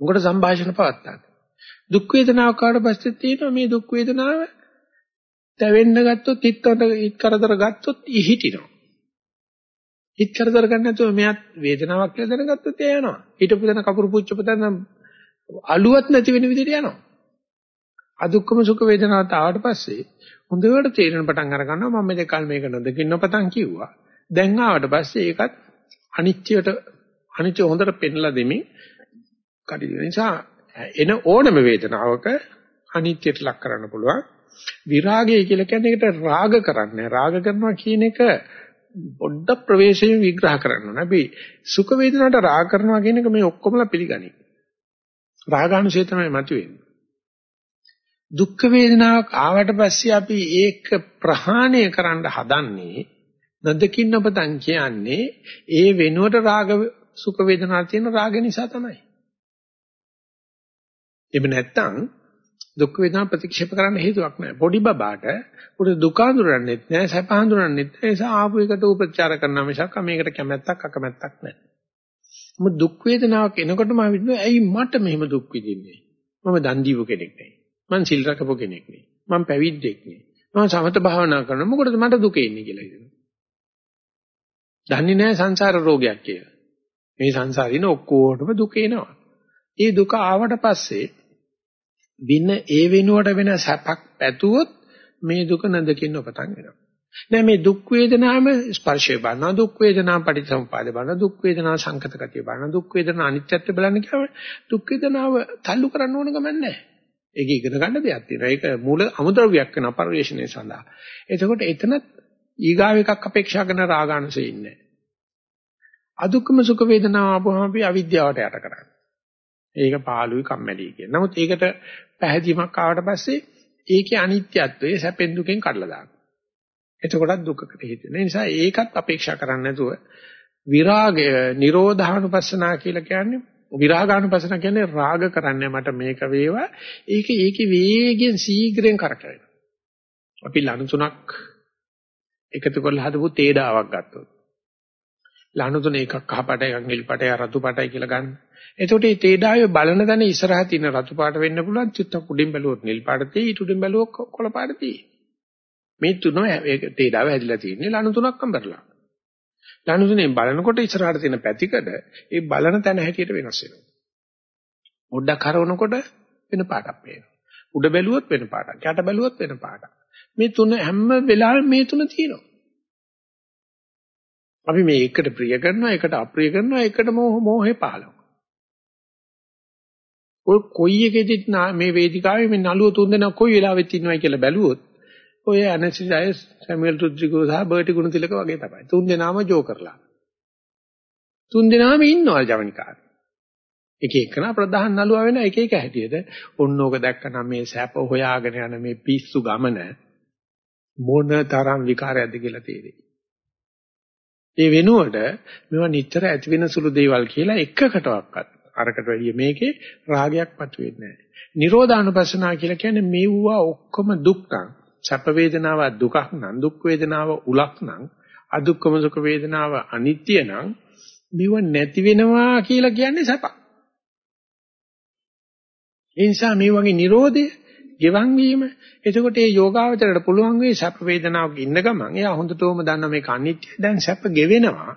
මොකට සංഭാෂණ පවත්තන්නේ? දුක් වේදනාවක් ආවට පස්සේ තියෙනවා මේ දුක් වේදනාව තැවෙන්න ගත්තොත් හිතකට හිත කරදර ගත්තොත් ඉහිටිනවා. හිත කරදර ගන්න නැතුව මෙයාත් වේදනාවක් කියලා දැනගත්තොත් එයා යනවා. හිටපු දන කපුරු පුච්චපු දන අලුවත් නැති වෙන විදිහට යනවා. අදුක්කම සුඛ වේදනාවට ආවට පස්සේ හොඳට තේරෙන පටන් අර ගන්නවා මම මේ කල් මේක නොදකින් නොපතන් කිව්වා. දැන් ආවට පස්සේ ඒකත් අනිත්‍යයට අනිත්‍ය හොඳට පෙන්ලා දෙමින් කටයුතු නිසා එන ඕනම වේදනාවක අනිත්‍යයට ලක් කරන්න පුළුවන්. විරාගය කියලා කියන්නේ ඒකට රාග කරන්නේ. රාග කරනවා කියන එක පොඩ්ඩක් ප්‍රවේශයෙන් විග්‍රහ කරන්න ඕන. අපි සුඛ වේදනාවට රාග කරනවා කියන එක මේ ඔක්කොමලා පිළිගනි. රාගානුසය තමයි මතුවෙන්නේ. දුක් වේදනාවක් ආවට පස්සේ අපි ඒක ප්‍රහාණය කරන්න හදන්නේ නදකින්න පතන් කියන්නේ ඒ වෙනුවට රාග සුඛ වේදනාවක් තියෙන රාග නිසා තමයි. එහෙම නැත්නම් දුක් වේදනා ප්‍රතික්ෂේප කරන්න හේතුවක් නැහැ. පොඩි බබාට උට දුක හඳුනන්නෙත් නැහැ, සැප හඳුනන්නෙත් නැහැ. ඒ නිසා ආපු එකට උපචාර කරනවා මිසක් මේකට කැමැත්තක් අකමැත්තක් නැහැ. මොකද දුක් වේදනාවක් එනකොටම හිතනවා ඇයි මට මෙහෙම දුක් විඳින්නේ? මම දන් දීපු කෙනෙක් නෙවෙයි. මං සිල් රකපු කෙනෙක් නෙවෙයි. මං පැවිද්දෙක් නෙවෙයි. මම සමත භාවනා කරනවා. මොකටද මට දුක එන්නේ කියලා හිතනවා. දන්නේ නැහැ සංසාර රෝගයක් කියලා. මේ සංසාරේ ඉන්න ඔක්කොටම දුක එනවා. ඒ දුක ආවට පස්සේ වින ඒ වෙනුවට වෙන සැපක් පැතුවොත් මේ දුක නදකින් උපතන් වෙනවා. නෑ මේ දුක් වේදනාම ස්පර්ශය බලනවා දුක් වේදනා පටිච්චසමුපාද බලනවා දුක් වේදනා සංකත ගතිය බලනවා දුක් වේදනා අනිත්‍යත්ව බලන්න කියව දුක් වේදනාව තල්ලු කරන්න ඕන ගමන් නැහැ. ඒක ඉගෙන ගන්න දෙයක් තියෙනවා. ඒක මූල අමුද්‍රව්‍යයක් වෙන පරිශ්‍රණය සඳහා. එතකොට එතනත් ඊගාව එකක් අපේක්ෂා කරන රාගාංශය ඉන්නේ. අදුක්කම සුඛ වේදනාව ආපුවම අපි අවිද්‍යාවට යට කරන්නේ. ඒක පාළුයි කම්මැලි කියන. නමුත් ඒකට පැහැදීමක් ආවට පස්සේ ඒකේ අනිත්‍යත්වය සැපෙන් දුකෙන් කඩලා දානවා. එතකොටත් දුකකට හිතෙන. ඒ නිසා ඒකත් අපේක්ෂා කරන්නේ නැතුව විරාගය නිරෝධානුපස්සනා කියලා කියන්නේ විරාගානුපස්සනා කියන්නේ රාග කරන්නේ මට මේක වේවා. ඒක ඒකේ වේගෙන් ශීඝ්‍රයෙන් කරකවෙනවා. අපි ලණු තුනක් එකතු කරලා හදපු තේඩාවක් ගත්තොත්. ලණු තුන එකක් කහ පාටයි එකක් නිල් පාටයි රතු පාටයි කියලා ගන්න. එතකොට මේ තේඩාවේ බලන දන ඉස්සරහා තියෙන රතු පාට වෙන්න පුළුවන් චුට්ටක් උඩින් බැලුවොත් නිල් පාට තියෙයි ඊට උඩින් බැලුවොත් කොළ පාට තියෙයි. මේ තුනම ඒක තේඩාව හැදිලා තියෙන්නේ ලණු තුනක් අඹරලා. ලණු තුනේ බලනකොට ඉස්සරහට තියෙන පැතිකඩ ඒ බලන තැන හැටියට වෙනස් වෙනවා. පොඩ්ඩක් හරවනකොට වෙන පාටක් පේනවා. උඩ බැලුවොත් වෙන පාටක්. යට බැලුවොත් වෙන පාටක්. මේ තුන හැම වෙලාවෙම මේ තුන තියෙනවා. අපි මේ එකට ප්‍රිය කරනවා, එකට අප්‍රිය කරනවා, එකට මෝහේ පහළනවා. ඔය කොයි එකෙදිත් මේ වේදිකාවේ මේ නළුව තුන් දෙනා කොයි වෙලාවෙත් ඉන්නවයි කියලා බැලුවොත් ඔය ඇනසිඩයි සැමුවෙල් රුඩ්රිගෝ සහ බර්ටි ගුණතිලක වගේ තමයි. තුන් දෙනාම ජෝ කරලා. තුන් දෙනාම ඉන්නවා ජවනිකාවේ. එක එකන ප්‍රධාන නළුවා වෙන එක එක හැටියට ඔන්නෝක දැක්කනම් මේ සැප හොයාගෙන යන මේ පිස්සු ගමන මොන තරම් විකාරයක්ද කියලා තේරෙයි. ඒ වෙනුවට මේවා නිතර ඇති වෙන සුළු දේවල් කියලා එකකටවත් අරකට වැඩිය මේකේ රාගයක් පතුවෙන්නේ නැහැ. නිරෝධානුපස්සනා කියලා කියන්නේ මේවා ඔක්කොම දුක්ඛං. සැප වේදනාව දුකක් නම් දුක් වේදනාව උලක් නම් අදුක්කම සුඛ වේදනාව අනිත්‍ය නම් මේව නැති වෙනවා කියලා කියන්නේ සැපක්. ඒ නිසා මේ වගේ Nirodha ගෙවන් වීම එතකොට මේ යෝගාවචරයට පුළුවන් වෙයි සැප වේදනාවක ඉන්න ගමන් එයා හොඳටම දන්න මේක අනිත්‍ය. දැන් සැප ගෙවෙනවා.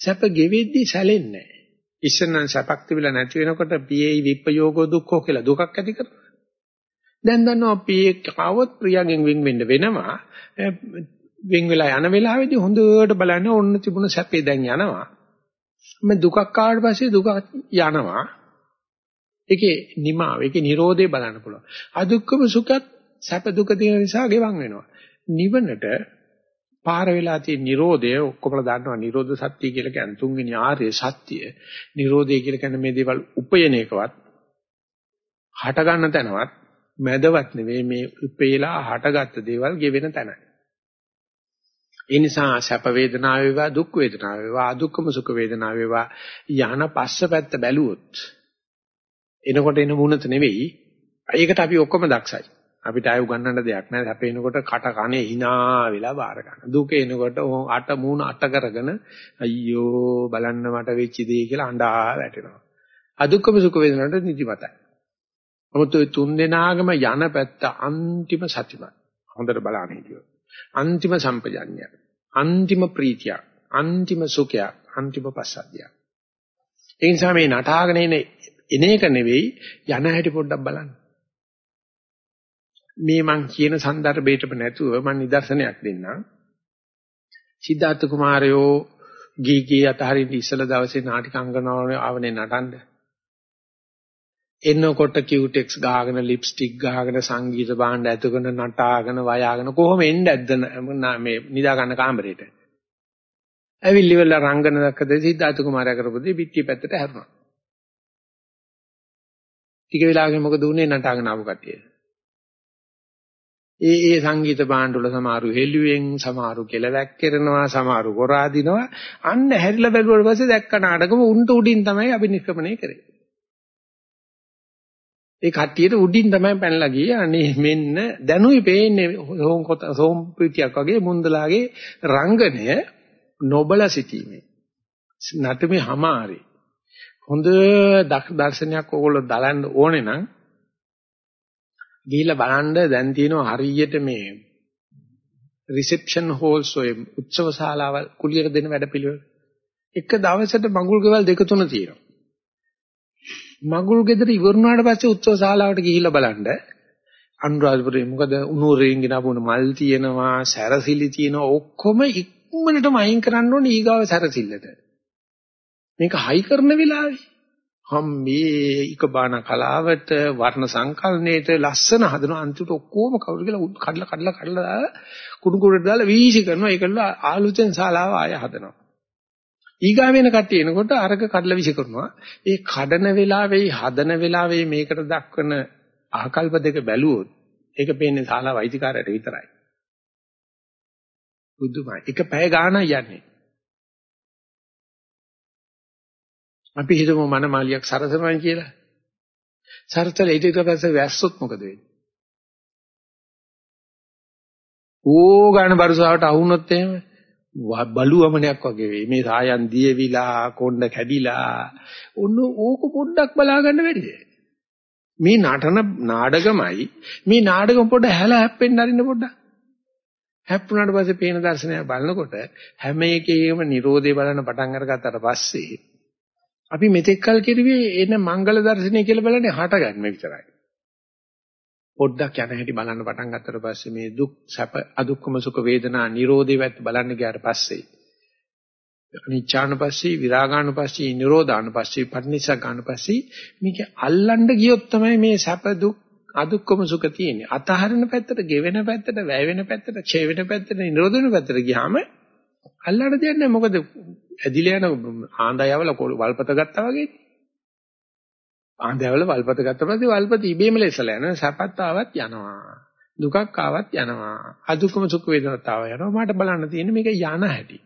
සැප ගෙවෙද්දි සැලෙන්නේ නැහැ. ඉස්සෙල්නම් සැපක් තිබිලා නැති වෙනකොට පියේ විප්පයෝගෝ දුක්ඛෝ කියලා දුකක් ඇති කරනවා. දැන් දන්නවා පියේ කවොත් ප්‍රියගෙන් වෙන් වෙන්න වෙනවා වෙන් වෙලා යන වෙලාවේදී හොඳට බලන්න ඕන්න තිබුණ සැපේ දැන් යනවා මේ දුකක් ආවට පස්සේ දුක යනවා ඒකේ නිමාව, ඒකේ Nirodhe බලන්න පුළුවන්. අදුක්කම සුඛත් සැප දුක තියෙන නිසා ගෙවන් වෙනවා. නිවනට පාර වෙලා තියෙන Nirodhe ඔක්කොමලා දන්නවා Nirodha සත්‍ය කියලා කියන්නේ තුන්වෙනි ආර්ය සත්‍ය. Nirodhe කියලා කියන්නේ මේ දේවල් උපයන එකවත් හට ගන්න තැනවත් මැදවත් නෙවෙයි මේ උපේලා හටගත්ත දේවල් ගෙවෙන තැනයි. ඒ නිසා සැප වේදනාව වේවා දුක් වේදනාව වේවා අදුක්කම සුඛ වේදනාව වේවා යහන පස්ස පැත්ත බැලුවොත් එනකොට එන මුණත නෙවෙයි. ඒකට අපි ඔක්කොම දක්ෂයි. අපිට ආය උගන්නන්න දෙයක් නැහැ. හැපෙනකොට කට කනේ hina වෙලා බාර ගන්න. දුක එනකොට අට මූණ අට කරගෙන අයියෝ බලන්න මට වෙච්ච දේ කියලා අඬා වැටෙනවා. අදුක්කම සුඛ වේදනට නිදිමතයි. නමුත් ওই තුන් දෙනාගම යන පැත්ත අන්තිම සතිමත්. හොඳට බලන්න හිටියොත්. අන්තිම සම්පජඤ්ඤය. අන්තිම ප්‍රීතිය. අන්තිම සුඛය. අන්තිම පස්සද්ධිය. ඒ නිසා මේ නටාගෙන එන එන එක නෙවෙයි යන හැටි පොඩ්ඩක් බලන්න. මේ මං කියන સંદર્ભයටම නැතුව මං නිදර්ශනයක් දෙන්නම්. සිද්ධාර්ථ කුමාරයෝ ගීගේ අතහරින්න ඉස්සල දවසේ නාටිකංගනාවේ ආවනේ නටන්නේ. එන්නකොට කියුටෙක්ස් ගාගෙන ලිප්ස්ටික් ගාගෙන සංගීත භාණ්ඩ ඇතුගෙන නටාගෙන වයාගෙන කොහොම එන්න ඇද්ද මේ නිදා ගන්න කාමරේට. ඇවිල්ලි වල රංගන දැක්කද සිද්ධාර්ථ කුමාරයා කරපොදී පිටිය පැත්තට හැරුණා. ටික වෙලාවකින් මොකද වුනේ නටාගෙන ආපු කට්ටිය. ඒ ඒ සංගීත භාණ්ඩ වල සමහරු හෙළුවෙන් සමහරු කෙලවැක් කරනවා සමහරු කොරා දිනවා අන්න හැරිලා බැලුවට පස්සේ දැක්ක නාටකම උන්ට උඩින් තමයි අපි නිෂ්ක්‍රමණය කරේ. ඒ කට්ටියට උඩින් තමයි පැනලා ගියේ. අනේ මෙන්න දැනුයි පේන්නේ සෝම් කොට සෝම් ප්‍රීතියක් වගේ මුන්දලාගේ රංගනය නොබල සිටීමේ. නටමේ හැමාරේ. හොඳ දර්ශනයක් ඕගොල්ලෝ දලන්න ඕනේ නම් ගිහිල්ලා බලන්න දැන් තියෙනවා හරියට මේ රිසෙප්ෂන් හෝල්ස් ඔය උත්සව ශාලාවල් කුලියට දෙන වැඩපිළිවෙල. එක දවසට මඟුල් ගෙවල් දෙක තුන තියෙනවා. මඟුල් ගෙදර ඉවරුනාට පස්සේ උත්සව ශාලාවට ගිහිල්ලා බලන්න. අනුරාධපුරේ මොකද? උණුරෙන් ගෙනාපු මල් තියෙනවා සැරසිලි තියෙනවා. ඔක්කොම ඉක්මනටම අයින් කරන්න ඕනේ ඊගාව සැරසිල්ලට. මේක හයි කරන වෙලාවේ. හම්බේ එක බාන කලාවට වර්ණ සංකල්පණයට ලස්සන හදන අන්තිමට ඔක්කොම කවුරු කියලා කඩලා කඩලා කඩලා කුඩු කුඩට දාලා වීසි කරනවා. ඒකල ආලුතෙන් ශාලාව ආය හදනවා. ඊගා වෙන කට්ටිය එනකොට අරක කඩලා විසි කරනවා ඒ කඩන වෙලාවෙයි හදන වෙලාවෙයි මේකට දක්වන ආකල්ප දෙක බැලුවොත් ඒක පේන්නේ ශාලාව අයිතිකාරයට විතරයි බුදුමයි එක පැය ගානක් යන්නේ අපි හිතමු මනමාලියක් සරසනවා කියලා. සරසලා ඊට පස්සේ වැස්සොත් මොකද වෙන්නේ? ඕගාන බරුසාවට අහුනොත් එහෙම බලුවමනයක් වගේ වෙයි. මේ සායන් දියවිලා, කොණ්ඩ කැඩිලා, ඔන්න ඕක පොඩ්ඩක් බලා ගන්න බැරිද? මේ නටන නාඩගමයි මේ නාඩගම පොඩ හැල හැප්පෙන්න අරින්න පොඩ්ඩක්. හැප්පුණාට පස්සේ පේන දර්ශනය බලනකොට හැම එකේම Nirodhe බලන්න පටන් අරගත්තට පස්සේ අපි මෙතෙක් කල් කිරුවේ එන මංගල දර්ශනය කියලා බලන්නේ හටගන්න විතරයි. පොඩ්ඩක් යන හැටි බලන්න පටන් ගත්තට පස්සේ මේ දුක් සැප අදුක්කම සුඛ වේදනා නිරෝධේ වැත් බලන්න ගියාට පස්සේ අනිච්ඡාන පස්සේ විරාගාන පස්සේ නිරෝධාන පස්සේ පටිනිසගාන පස්සේ මේක අල්ලන්න ගියොත් තමයි මේ සැප දුක් අදුක්කම සුඛ තියෙන්නේ. අතහරින පැත්තට, ගෙවෙන පැත්තට, වැය වෙන පැත්තට, ඡේ වෙන පැත්තට, නිරෝධ වෙන පැත්තට ගියාම අල්ලන්න දෙයක් නැහැ. මොකද ඇදිලා යන ආන්දයවල වල්පත ගත්තා වගේ. ආන්දයවල වල්පත ගත්ත පස්සේ වල්පත ඉබේම ලෙසලා යන සැපත් ආවත් යනවා. දුකක් ආවත් යනවා. අදුකම සුඛ වේදනත් ආව යනවා. මට බලන්න තියෙන්නේ මේක යන හැටි.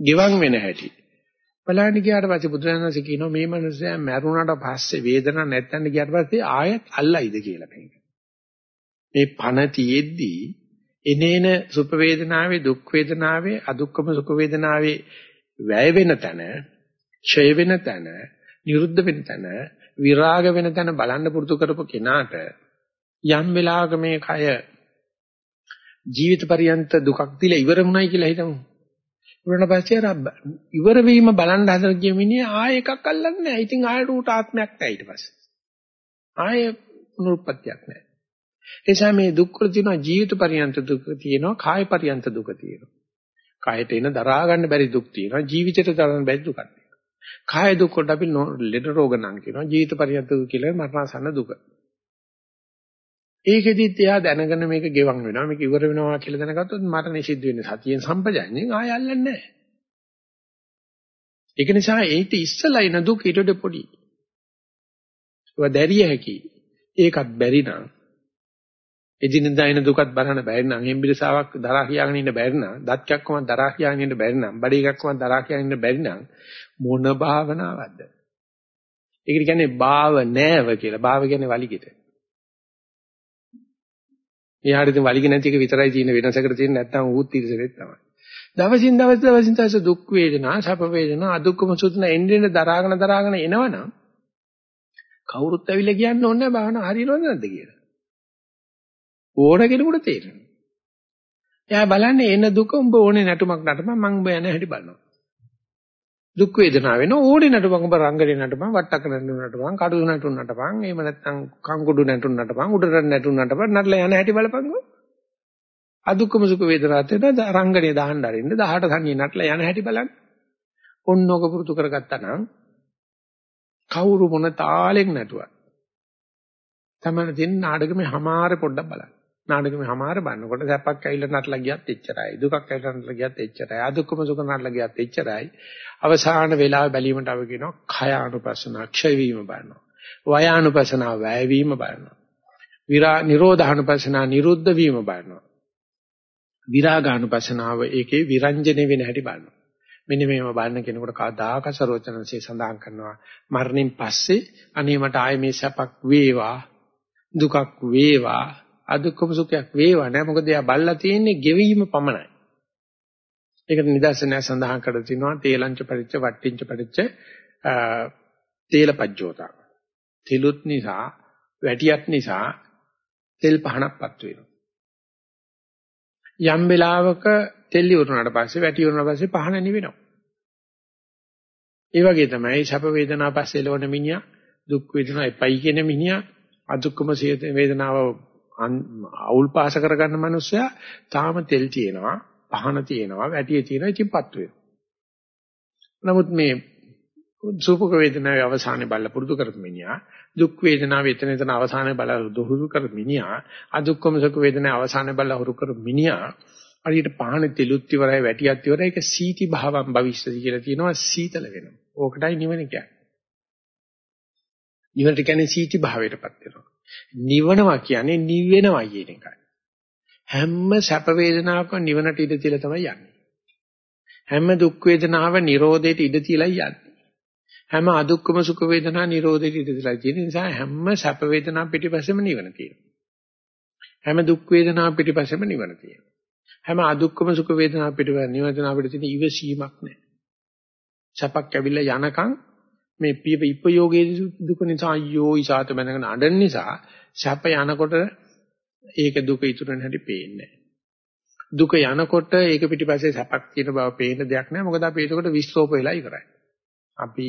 ගෙවන් වෙන හැටි. බලන්න ගියාට පස්සේ බුදුරජාණන්සේ කියනවා මේ මනුස්සයා මැරුණාට පස්සේ වේදනාවක් නැත්තන් ගියාට පස්සේ ආයෙත් අල්ලයිද කියලා මේක. මේ පණ තියෙද්දී එනේන සුඛ වේදනාවේ දුක් වේදනාවේ අදුක්කම සුඛ වේදනාවේ වැය වෙන තැන, ඡය වෙන තැන, නිරුද්ධ වෙන තැන, විරාග වෙන තැන බලන්න පුරුදු කරපු කෙනාට යම් වෙලාවක මේ කය ජීවිත පරියන්ත දුකක් දීලා ඉවර වුණයි කියලා හිතමු. ඉවරන පස්සේ අර ඉවර වීම බලන්න හදන ගිය මිනිහ ආයෙ එකක් අල්ලන්නේ නැහැ. ඉතින් ආයෙත් ඌට ආත්මයක් නැහැ ඊට පස්සේ. ආයෙ පුනරුත්පත්තියක් නැහැ. එනිසා මේ දුක් වල තියෙනවා ජීවිත පරියන්ත දුක තියෙනවා කාය පරියන්ත දුක තියෙනවා. කායට එන දරා ගන්න බැරි දුක් තියෙනවා ජීවිතේට දරන්න බැරි දුකක් තියෙනවා. කාය දුක් වලට අපි ලෙඩ රෝග නම් කියනවා ජීවිත පරියන්ත දුක කියලා මරණසන්න දුක. ඒකෙදිත් එයා දැනගෙන මේක ගෙවන් වෙනවා මේක ඉවර වෙනවා කියලා දැනගත්තොත් මරණය සිද්ධ වෙන්නේ සතියෙන් සම්පජඤ්ඤයෙන් ආය අල්ලන්නේ නැහැ. ඒක නිසා ඒිට ඉස්සලා එන දුක ඊට වඩා පොඩි. ඒවා දැරිය හැකි. ඒකත් බැරි නම් එදිනෙදා එන දුකත් බලන්න බැරි නම් හෙම්බිරිසාවක් දරා කියාගෙන ඉන්න බැරි නම් දත් කැක්කමක් දරා කියාගෙන ඉන්න බැරි නම් බඩේ කැක්කමක් දරා කියාගෙන ඉන්න බැරි නම් මොන භාවනාවක්ද? ඒකට කියන්නේ භාව නෑව කියලා. භාව කියන්නේ වලිගෙට. එයාට ඉතින් වලිග නැති එක විතරයි තියෙන වෙනසකට තියෙන නැත්නම් ඌත් ඉරිසෙත් තමයි. දවසින් දවස දවසින් දවස දුක් වේදනා සැප වේදනා අදුක්කම සුතුන එන්නේ දරාගෙන දරාගෙන එනවනම් කවුරුත් ඇවිල්ලා කියන්න ඕනේ නැහැ භාවනා හරියනවද නැද්ද කියලා. ඕන කෙනෙකුට තේරෙනවා. එයා බලන්නේ එන දුක උඹ ඕනේ නැටුමක් නටපන් මං උඹ යන හැටි බලනවා. දුක් වේදනාව වෙන ඕනේ නැටුමක් උඹ රංගනේ නටපන් වට්ටක නටුන නටපන් කඩු නටුන නටපන් එහෙම නැත්නම් කංකුඩු නටුන නටපන් උඩරට නටුන නටපන් නටලා යන හැටි බලපන්කෝ. අදුක්කම සුඛ වේදනාත් වෙන රංගනේ දාන්න අරින්න 18 තනිය නටලා යන හැටි බලන්න. ඔන්නෝක පුරුදු කරගත්තා නම් කවුරු මොන තාලෙක් නැටුවත් තමයි තියෙන නාඩගමේ හැමාර පොඩ්ඩක් බලන්න. නාටකෙම හැමාර බannකොට සැපක් ඇවිල්ලා නටලා ගියත් එච්චරයි. දුකක් ඇවිල්ලා නටලා ගියත් එච්චරයි. අදුක්කම සුඛ නටලා ගියත් එච්චරයි. අවසාන වේලාව බැලීමට අපි කියනවා khය අනුපස්සන ක්ෂය වීම බලනවා. වය අනුපස්සන වැය වීම බලනවා. විරා නිරෝධානුපස්සන නිරුද්ධ වීම බලනවා. විරාගානුපස්සනාව ඒකේ විරංජනේ වෙන හැටි බලනවා. මෙන්න මේව බලන කෙනෙකුට කවදාක සරෝචනසේ සඳහන් කරනවා මරණයෙන් පස්සේ අනේ මට ආයේ මේ සැපක් වේවා දුකක් වේවා අදුක්කම සුඛයක් වේවා නෑ මොකද එයා බල්ලා තියෙන්නේ ගෙවීම පමණයි. ඒකට නිදර්ශනයක් සඳහන් කරලා තිනවා තේලංච පරිච්ච වට්ටිංච පරිච්ච තේලපජ්ජෝතා. තිලුත් නිසා වැටියක් නිසා තෙල් පහනක්පත් වෙනවා. යම් වෙලාවක තෙල් ඉවරනාට පස්සේ වැටි ඉවරනාට පස්සේ පහන නිවෙනවා. ඒ වගේ තමයි සැප වේදනා පස්සේ ලෝණ මිනිහා දුක් වේදනා එපයි කියන මිනිහා අදුක්කම වේදනාව අවුල් පාස කරගන්න මිනිස්සයා තාම තෙල් තියෙනවා පහන තියෙනවා වැටිය තියෙනවා ඉතින්පත් වෙනවා. නමුත් මේ සුඛ වේදනාවේ අවසානයේ බල්ල පුරුදු කරපු මිනිහා දුක් වේදනාව එතන එතන අවසානයේ බල දුහුරු කර මිනිහා අදුක්කම සුඛ වේදනාවේ අවසානයේ බල හුරු කර මිනිහා හරියට පහන තෙලුත් ඉවරයි වැටියත් ඉවරයි ඒක සීති භාවම් භවිෂ්‍යති කියලා කියනවා සීතල වෙනවා. ඕකටයි නිවන කියන්නේ. නිවනට කියන්නේ සීති භාවයටපත් වෙනවා. නිවනවා කියන්නේ නිවෙනවා කියන එකයි. හැම සැප වේදනාවකම නිවනට ඉඩ තියලා තමයි යන්නේ. හැම දුක් වේදනාව නිරෝධයට ඉඩ තියලා යන්නේ. හැම අදුක්කම සුඛ වේදනා නිරෝධයට ඉඩ තියලා තියෙන නිසා හැම සැප වේදනා පිටිපස්සෙම නිවන තියෙනවා. හැම දුක් වේදනා පිටිපස්සෙම නිවන තියෙනවා. හැම අදුක්කම සුඛ වේදනා පිටිපස්ස නිවන අපිට තියෙන ඉවසීමක් නැහැ. සැපක් ඇවිල්ලා යනකම් මේ පිය ඉපයෝගයේ දුක නිසා අයියෝ ඉසాత බැනගෙන අඬන නිසා සැප යනකොට ඒක දුක ඉතුරු වෙන හැටි පේන්නේ දුක යනකොට ඒක පිටිපස්සේ සැපක් තියෙන බව පේන දෙයක් නෑ මොකද අපි ඒකට විශ්ලෝප වෙලා ඉවරයි. අපි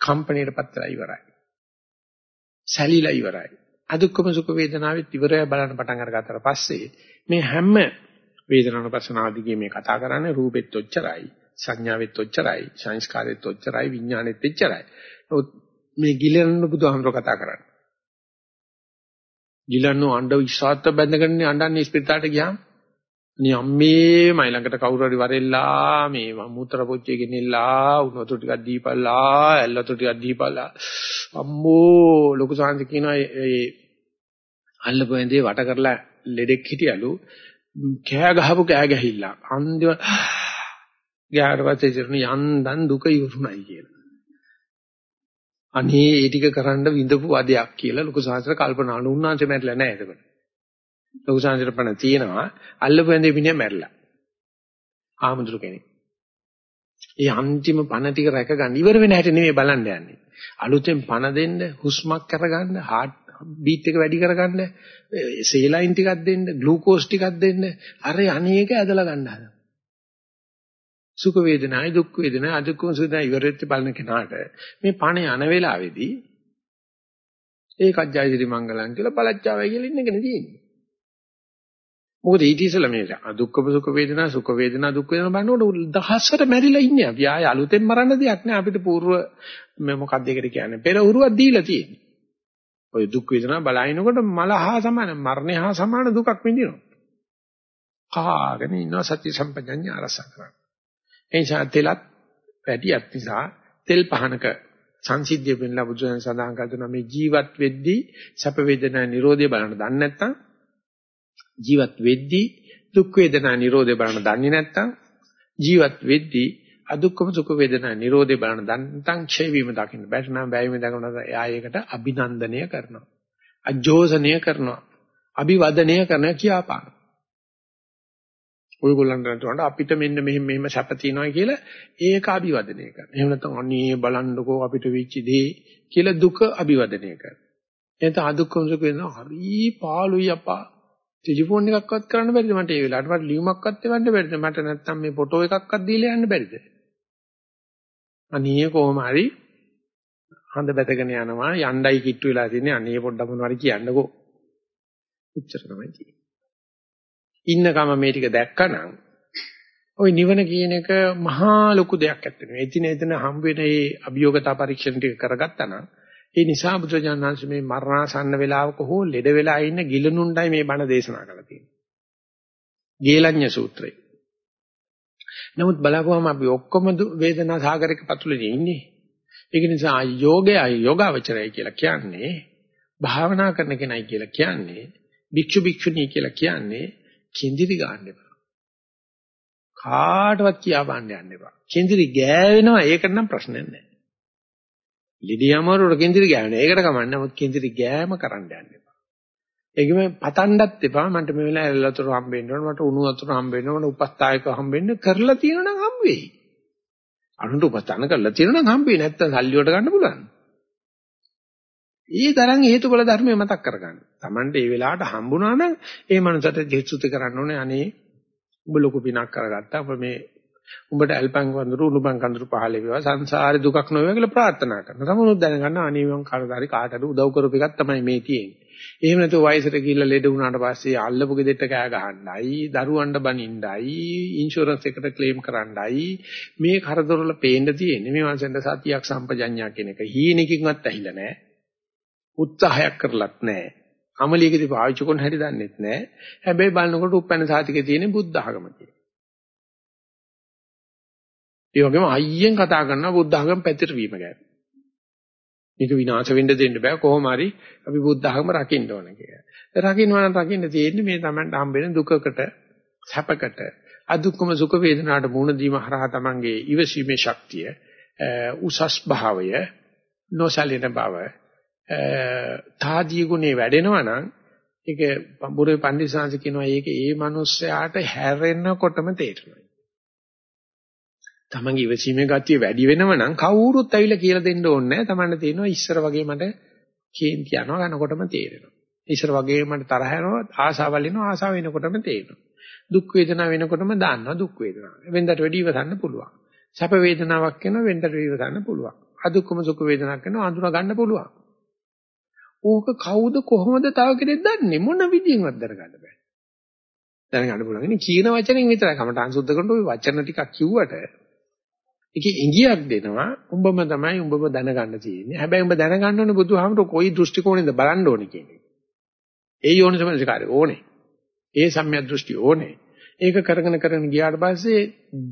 කම්පණයටපත් වෙලා ඉවරයි. සැලිලා ඉවරයි. අදුක්කම සුඛ වේදනාවෙත් ඉවරය බලන්න පටන් අරගත්තට පස්සේ මේ හැම වේදනානුපස්සනාදිගේ මේ කතා කරන්නේ රූපෙත් ඔච්චරයි සංඥාවෙත් ඔච්චරයි සංස්කාරෙත් ඔච්චරයි විඥානෙත් එච්චරයි. නමුත් මේ ගිලන බුදුහාමර කතා කරන්නේ. ගිලන්නෝ අඬ විශ්වාස බැඳගෙන අඬන්නේ ස්පිරිතාලට ගියාම අනේ අම්මේ මයි ළඟට කවුරු හරි වරෙල්ලා මේ මූත්‍ර පොච්චේ ගෙනිල්ලා උණු වතුර ටිකක් දීපල්ලා ඇල් වතුර ටිකක් දීපල්ලා අම්මෝ ලොකු සාන්ති කියනවා ඒ අල්ලපු ඇඳේ වට කරලා ලෙඩෙක් හිටියලු කෑ ගහපු කෑ ගැහිලා අන්තිම ගියාට පස්සේ ඉතින් යන්දන් දුක ඉවරුණයි කියලා. අනේ ඒ ටික කරන්න විඳපු වදයක් කියලා ලොකු සාංශර කල්පනා වුණා. උන්වහන්සේ මැරිලා නැහැ එතකොට. ලොකු සාංශර පණ තියෙනවා අල්ලපු ඇඳේ මිනිහා මැරිලා. ආමුදුරු කෙනෙක්. ඒ අන්තිම පණ ටික රැක ගන්න ඉවර වෙන හැටි නෙමෙයි බලන්න යන්නේ. අලුතෙන් පණ දෙන්න, හුස්මක් කරගන්න, හાર્ට් බීට් එක වැඩි කරගන්න, සේලයින් ටිකක් දෙන්න, ග්ලූකෝස් ටිකක් දෙන්න, අර අනේක ඇදලා ගන්න හදනවා. සුඛ වේදනායි දුක් වේදනායි අදුක්කම සුඛයි ඉවරෙත් බලන කෙනාට මේ පණ යන වෙලාවේදී ඒකත් ජයසිරි මංගලම් කියලා බලච්චාවයි කියලා ඉන්න එකනේ තියෙන්නේ. මොකද ඊට ඉස්සෙල්ලා මේ අදුක්කම සුඛ වේදනා සුඛ වේදනා දුක් වේදනා බලනකොට දහස්වර මැරිලා ඉන්නේ අපි. ආය අලුතෙන් මරන්න දෙයක් නෑ අපිට పూర్ව මේ මොකක්ද ඒකට කියන්නේ පෙර උරුවක් දීලා තියෙන්නේ. ඔය දුක් වේදනා බලනකොට මල හා සමාන මරණය හා සමාන දුකක් විඳිනවා. කාගෙන ඉන්නවා සත්‍ය සම්පජඤ්ඤ අරසක් කරන්නේ. ඒ නිසා තෙලත් වැඩියක් නිසා තෙල් පහනක සංසිද්ධිය වෙනලා බුදුන් සඳහන් කරනවා මේ ජීවත් වෙද්දී සැප වේදනා නිරෝධය බලන්න දන්නේ නැත්නම් ජීවත් වෙද්දී දුක් වේදනා නිරෝධය බලන්න දන්නේ නැත්නම් ජීවත් වෙද්දී අදුක්කම සුඛ වේදනා නිරෝධය බලන්න දන්නේ නැත්නම් ඡය වීම දකින්න. බැරි නම් බැයිම දකින්න එයා ඒකට අභිනන්දනය කරනවා. අජෝසනය කරනවා. අභිවදනය කරන කියාපාන. ඔයගොල්ලන්ට වඩා අපිට මෙන්න මෙහෙම මෙහෙම සැප තියෙනවා කියලා ඒක අභිවදනය කරනවා. එහෙම නැත්නම් අනේ බලන්නකෝ අපිට වෙච්ච දේ කියලා දුක අභිවදනය කරනවා. එතන අදුක්කම සුඛ වෙනවා හරි පාළුයි අප්පා. ටෙලිෆෝන් එකක්වත් කරන්න බැරිද මට ඒ වෙලාවට මට ලියුමක්වත් එවන්න බැරිද මට නැත්නම් මේ ෆොටෝ එකක්වත් දීලා යන්න බැරිද? අනේ කොහොම හරි හඳ බැතගෙන යනවා යණ්ඩයි කිට්ටු වෙලා තින්නේ අනේ පොඩ්ඩක් මොනවාරි කියන්නකෝ. උච්චර තමයි තියෙන්නේ. ඉන්නකම මේ ටික දැක්කනම් ওই නිවන කියන එක මහා ලොකු දෙයක් ඇත්තනේ. එදින එදින හම් වෙන මේ අභියෝගතා පරීක්ෂණ ටික කරගත්තා නම් ඒ නිසා බුදුජානනාංශ මේ මරණාසන්න වේලාවක හෝ ලෙඩ වෙලා ඉන්න ගිලනුණ්ඩයි මේ බණ දේශනා කරලා තියෙන්නේ. ගේලඤ්ඤ සූත්‍රය. නමුත් බලපුවම අපි ඔක්කොම වේදනා සාගරික පතුලේ ඉන්නේ. ඒක නිසා යෝගය යෝගාවචරය කියලා කියන්නේ භාවනා කරන කෙනයි කියලා කියන්නේ භික්ෂු භික්ෂුණී කියලා කියන්නේ කිඳිරි ගන්න එපා. කාටවත් කියා බන්න යන්න එපා. කිඳිරි ගෑවෙනවා ඒකට නම් ප්‍රශ්නයක් නැහැ. ලිඩියමරුර කිඳිරි ගෑවෙනවා. ඒකට කමන්නේ නමුත් කිඳිරි ගෑම කරන්න යන්න එපා. ඒකම පතන්නත් එපා මන්ට මේ වෙලාවේ එළවතුර හම්බෙන්න ඕන මට උණු වතුර හම්බෙන්න ඕන උපස්ථායක හම්බෙන්න කරලා තියෙනවා නම් හම්බ වෙයි. අනුන්ට උපස්ථාන කරලා තියෙනවා නම් හම්බ වෙයි නැත්තම් සල්ලි වලට ගන්න පුළුවන්. ඊ තරම් හේතුඵල ධර්මය මතක් කරගන්න. Tamante මේ වෙලාවට හම්බුණා නම් ඒ මනසට ජීසුති කරන්න ඕනේ අනේ ඔබ ලොකු පිනක් කරගත්තා. ඔබ මේ උඹට අල්පං වඳුරු උණුබං කඳුරු පහළ වේවා සංසාරේ දුකක් නොවේවා කියලා ප්‍රාර්ථනා කරනවා. සමුනුත් දැනගන්න අනේ මං කාටරි කාටද උදව් කරපු එකක් තමයි මේ තියෙන්නේ. එහෙම නැතුව වයසට ගිහිල්ලා ලෙඩ වුණාට පස්සේ අල්ලපු ගෙදෙට්ට කෑ ගහන්නයි, දරුවන්ට බනින්නයි, ඉන්ෂුරන්ස් එකට ක්ලේම් කරන්නයි මේ කරදරවල පේන්න තියෙන්නේ. මේ වංශෙන්ද සතියක් සම්පජඤ්ඤා කියන එක හීනකින්වත් ඇහිලා නැහැ. උත්සාහයක් කරලත් නැහැ. අමලියකදී පාවිච්චි කරන හැටි දන්නෙත් නැහැ. හැබැයි බලනකොට උපැන්න සාතිකේ තියෙන බුද්ධ ආගම කියලා. ඒ වගේම අයියෙන් කතා කරනවා බුද්ධ ආගම පැතිරවීම ගැන. මේක විනාශ වෙන්න දෙන්න බෑ කොහොම හරි අපි බුද්ධ ආගම රකින්න ඕන කියලා. රකින්නවා නම් රකින්න තියෙන්නේ මේ Tamanට හම්බෙන දුකකට, සැපකට, අදුක්කම සුඛ වේදනාට මුහුණ දීම හරහා Tamanගේ ඉවසීමේ ශක්තිය, උසස් භාවය, නොසලින බව, තාදී ගුණේ වැඩෙනවා නම් ඒක බුරේ පන්දිසාංශ කියනවා ඒක ඒ මනුස්සයාට හැරෙන්නකොටම තේරෙනවා. තමන්ගේ ඉවසීමේ ගතිය වැඩි වෙනව නම් කවුරුත් ඇවිල්ලා කියලා දෙන්න ඕනේ නැහැ. තමන්ට තේරෙනවා ඉස්සර වගේ මට කේන්ති යනවා යනකොටම තේරෙනවා. ඉස්සර වගේ මට තරහ යනවා ආසාවල් එනවා ආසාව වෙනකොටම තේරෙනවා. දුක් වේදනා වෙනකොටම දාන්නවා දුක් වේදනාව. වෙනදට වැඩි ඉවසන්න පුළුවන්. සැප වේදනාවක් වෙනවා වෙනදට ඉවසන්න පුළුවන්. අදුක්කම සුඛ වේදනාවක් වෙනවා අඳුනා ගන්න පුළුවන්. ඕක කවුද කොහොමද තව කෙනෙක් දන්නේ මොන විදියෙන්වත් දරගන්න බෑ. දැනගන්න පුළුවන්. ඉතින් කියන වචනෙන් විතරයි කමට අංශුද්ධ කරනකොට ওই වචන ටිකක් කිව්වට ඒකේ ඉඟියක් දෙනවා උඹම තමයි උඹම දැනගන්න තියෙන්නේ. හැබැයි උඹ දැනගන්න ඕනේ බුදුහාමුදුරු කොයි දෘෂ්ටි කෝණෙන්ද බලන්න ඕනේ කියන්නේ. ඒ යෝනිසමනසිකාරය ඕනේ. ඒ සම්‍යක් දෘෂ්ටි ඕනේ. ඒක කරගෙන කරගෙන ගියාට පස්සේ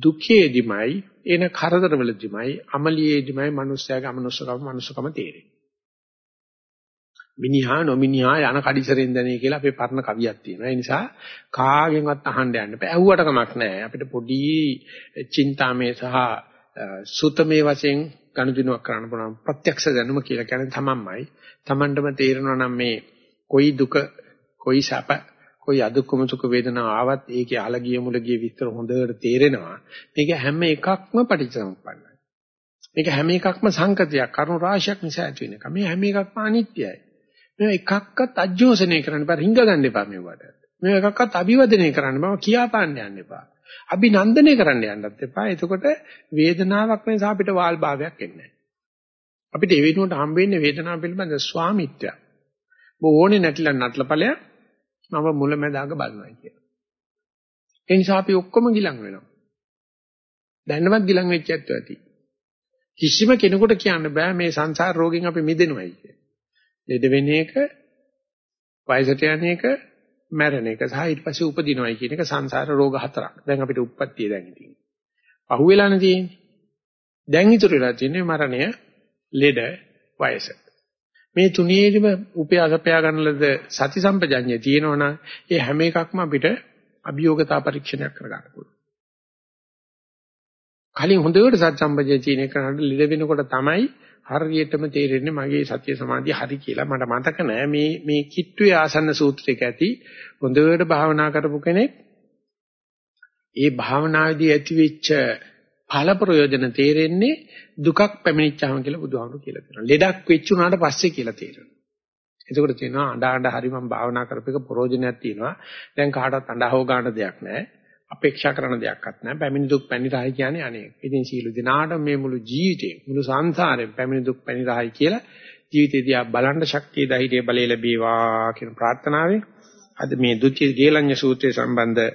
දුකේදිමයි එන කරදරවලදිමයි අමලියේදිමයි මිනිස්යාගේ අමනුෂ්‍යකම මනුෂ්‍යකම තේරෙන්නේ. මිනිහා නොමිනිහා යන කඩිසරෙන් දැනේ කියලා අපේ පරණ කවියක් තියෙනවා. ඒ නිසා කාගෙන්වත් අහන්න යන්න බෑ. ඇහුවට කමක් නැහැ. අපිට පොඩි චින්තාමේ සහ සුතමේ වශයෙන් ගනුදෙනුවක් කරන්න පුළුවන් ප්‍රත්‍යක්ෂ දැනුම කියලා කියන්නේ තමන්මයි. තමන්ටම තේරෙනවා නම් මේ කොයි දුක, කොයි සැප, කොයි අදුක්කම සුඛ වේදනා ආවත් ඒකේ අලගිය මුලගිය විස්තර හොඳට තේරෙනවා. මේක හැම එකක්ම පටිච්චසමුප්පන්නයි. මේක හැම එකක්ම සංකතියක් කරුණු රාශියක් නිසා ඇති වෙන එක. මේ හැම එකක්ම අනිත්‍යයි. මේ එකක්වත් අජෝසනය කරන්න බෑ රිංග ගන්න එපා මේවට. මේ එකක්වත් අභිවදනය කරන්න බෑ කියා පාන්න යන්න එපා. අභිනන්දනය කරන්න යන්නත් එපා. එතකොට වේදනාවක් නිසා අපිට වාල් භාවයක් එන්නේ අපිට ඒ වෙනුවට හම්බ වෙන්නේ වේදනාව පිළිබඳ ස්වාමිත්වය. ඕනේ නැතිලා නටලපලයක් මම මුලැමැදාක බලනවා කියලා. ඒ නිසා අපි ඔක්කොම ගිලන් වෙනවා. දැන්නවත් ගිලන් වෙච්ච ඇත්තෝ ඇති. කිසිම කෙනෙකුට කියන්න බෑ මේ සංසාර රෝගෙන් අපි මිදෙනවයි කියලා. ලෙඩ වෙන එක, වයසට යන එක, මැරෙන එක සහ ඊට පස්සේ උපදිනවයි කියන එක සංසාර රෝග හතරක්. දැන් අපිට උප්පත්තිය දැන් ඉතින්. අහුවෙලානේ තියෙන්නේ. දැන් ඉතුරු වෙලා තියෙන්නේ මරණය, ලෙඩ, වයස. මේ තුනේදිම උපයාසපයා ගන්න ලද සති සම්පජඤ්ඤය තියෙනවනම් ඒ හැම එකක්ම අපිට අභියෝගතා පරීක්ෂණයක් කරගන්න පුළුවන්. කලින් හොඳට සත් සම්පජය තියෙන කරාට ලෙඩ වෙනකොට තමයි හරියටම තේරෙන්නේ මගේ සත්‍ය සමාධිය හරි කියලා මට මතක නෑ මේ මේ කිට්ටුවේ ආසන්න සූත්‍රයක ඇති හොඳට භාවනා කරපු කෙනෙක් ඒ භාවනාවේදී ඇතිවෙච්ච ඵල ප්‍රයෝජන තේරෙන්නේ දුකක් පැමිණිච්චාම කියලා බුදුහාමුදුරු කියලා තියෙනවා. ලෙඩක් වෙච්චුනාට පස්සේ කියලා තේරෙනවා. එතකොට තියෙනවා අඬ අඬ හරි මම භාවනා කරපේක ප්‍රයෝජනයක් තියෙනවා. දැන් කාටවත් අඬ හො ගන්න දෙයක් නැහැ. අපේක්ෂා කරන දෙයක්වත් නැහැ. පැමිණි දුක් පැමිණි රහයි කියන්නේ අනේක. ඉතින් සීල දිනාට මේ මුළු ජීවිතේ මුළු සංසාරෙම පැමිණි දුක් පැමිණි රහයි කියලා ජීවිතේ දිහා බලන්න ශක්තිය ධෛර්යය බලය ලැබේවා කියන ප්‍රාර්ථනාවෙන් අද මේ ဒုတိ ය ගේලඤ්ඤ සූත්‍රය සම්බන්ධ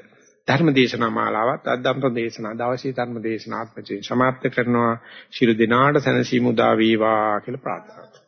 ධර්ම දේශනා මාලාවත් අද්දම්ප්‍ර දේශනා දවසේ ධර්ම දේශනාත්මකයෙන් සමාප්ත කරනවා. ශිරු දිනාට සනසීමු දා වේවා කියලා ප්‍රාර්ථනා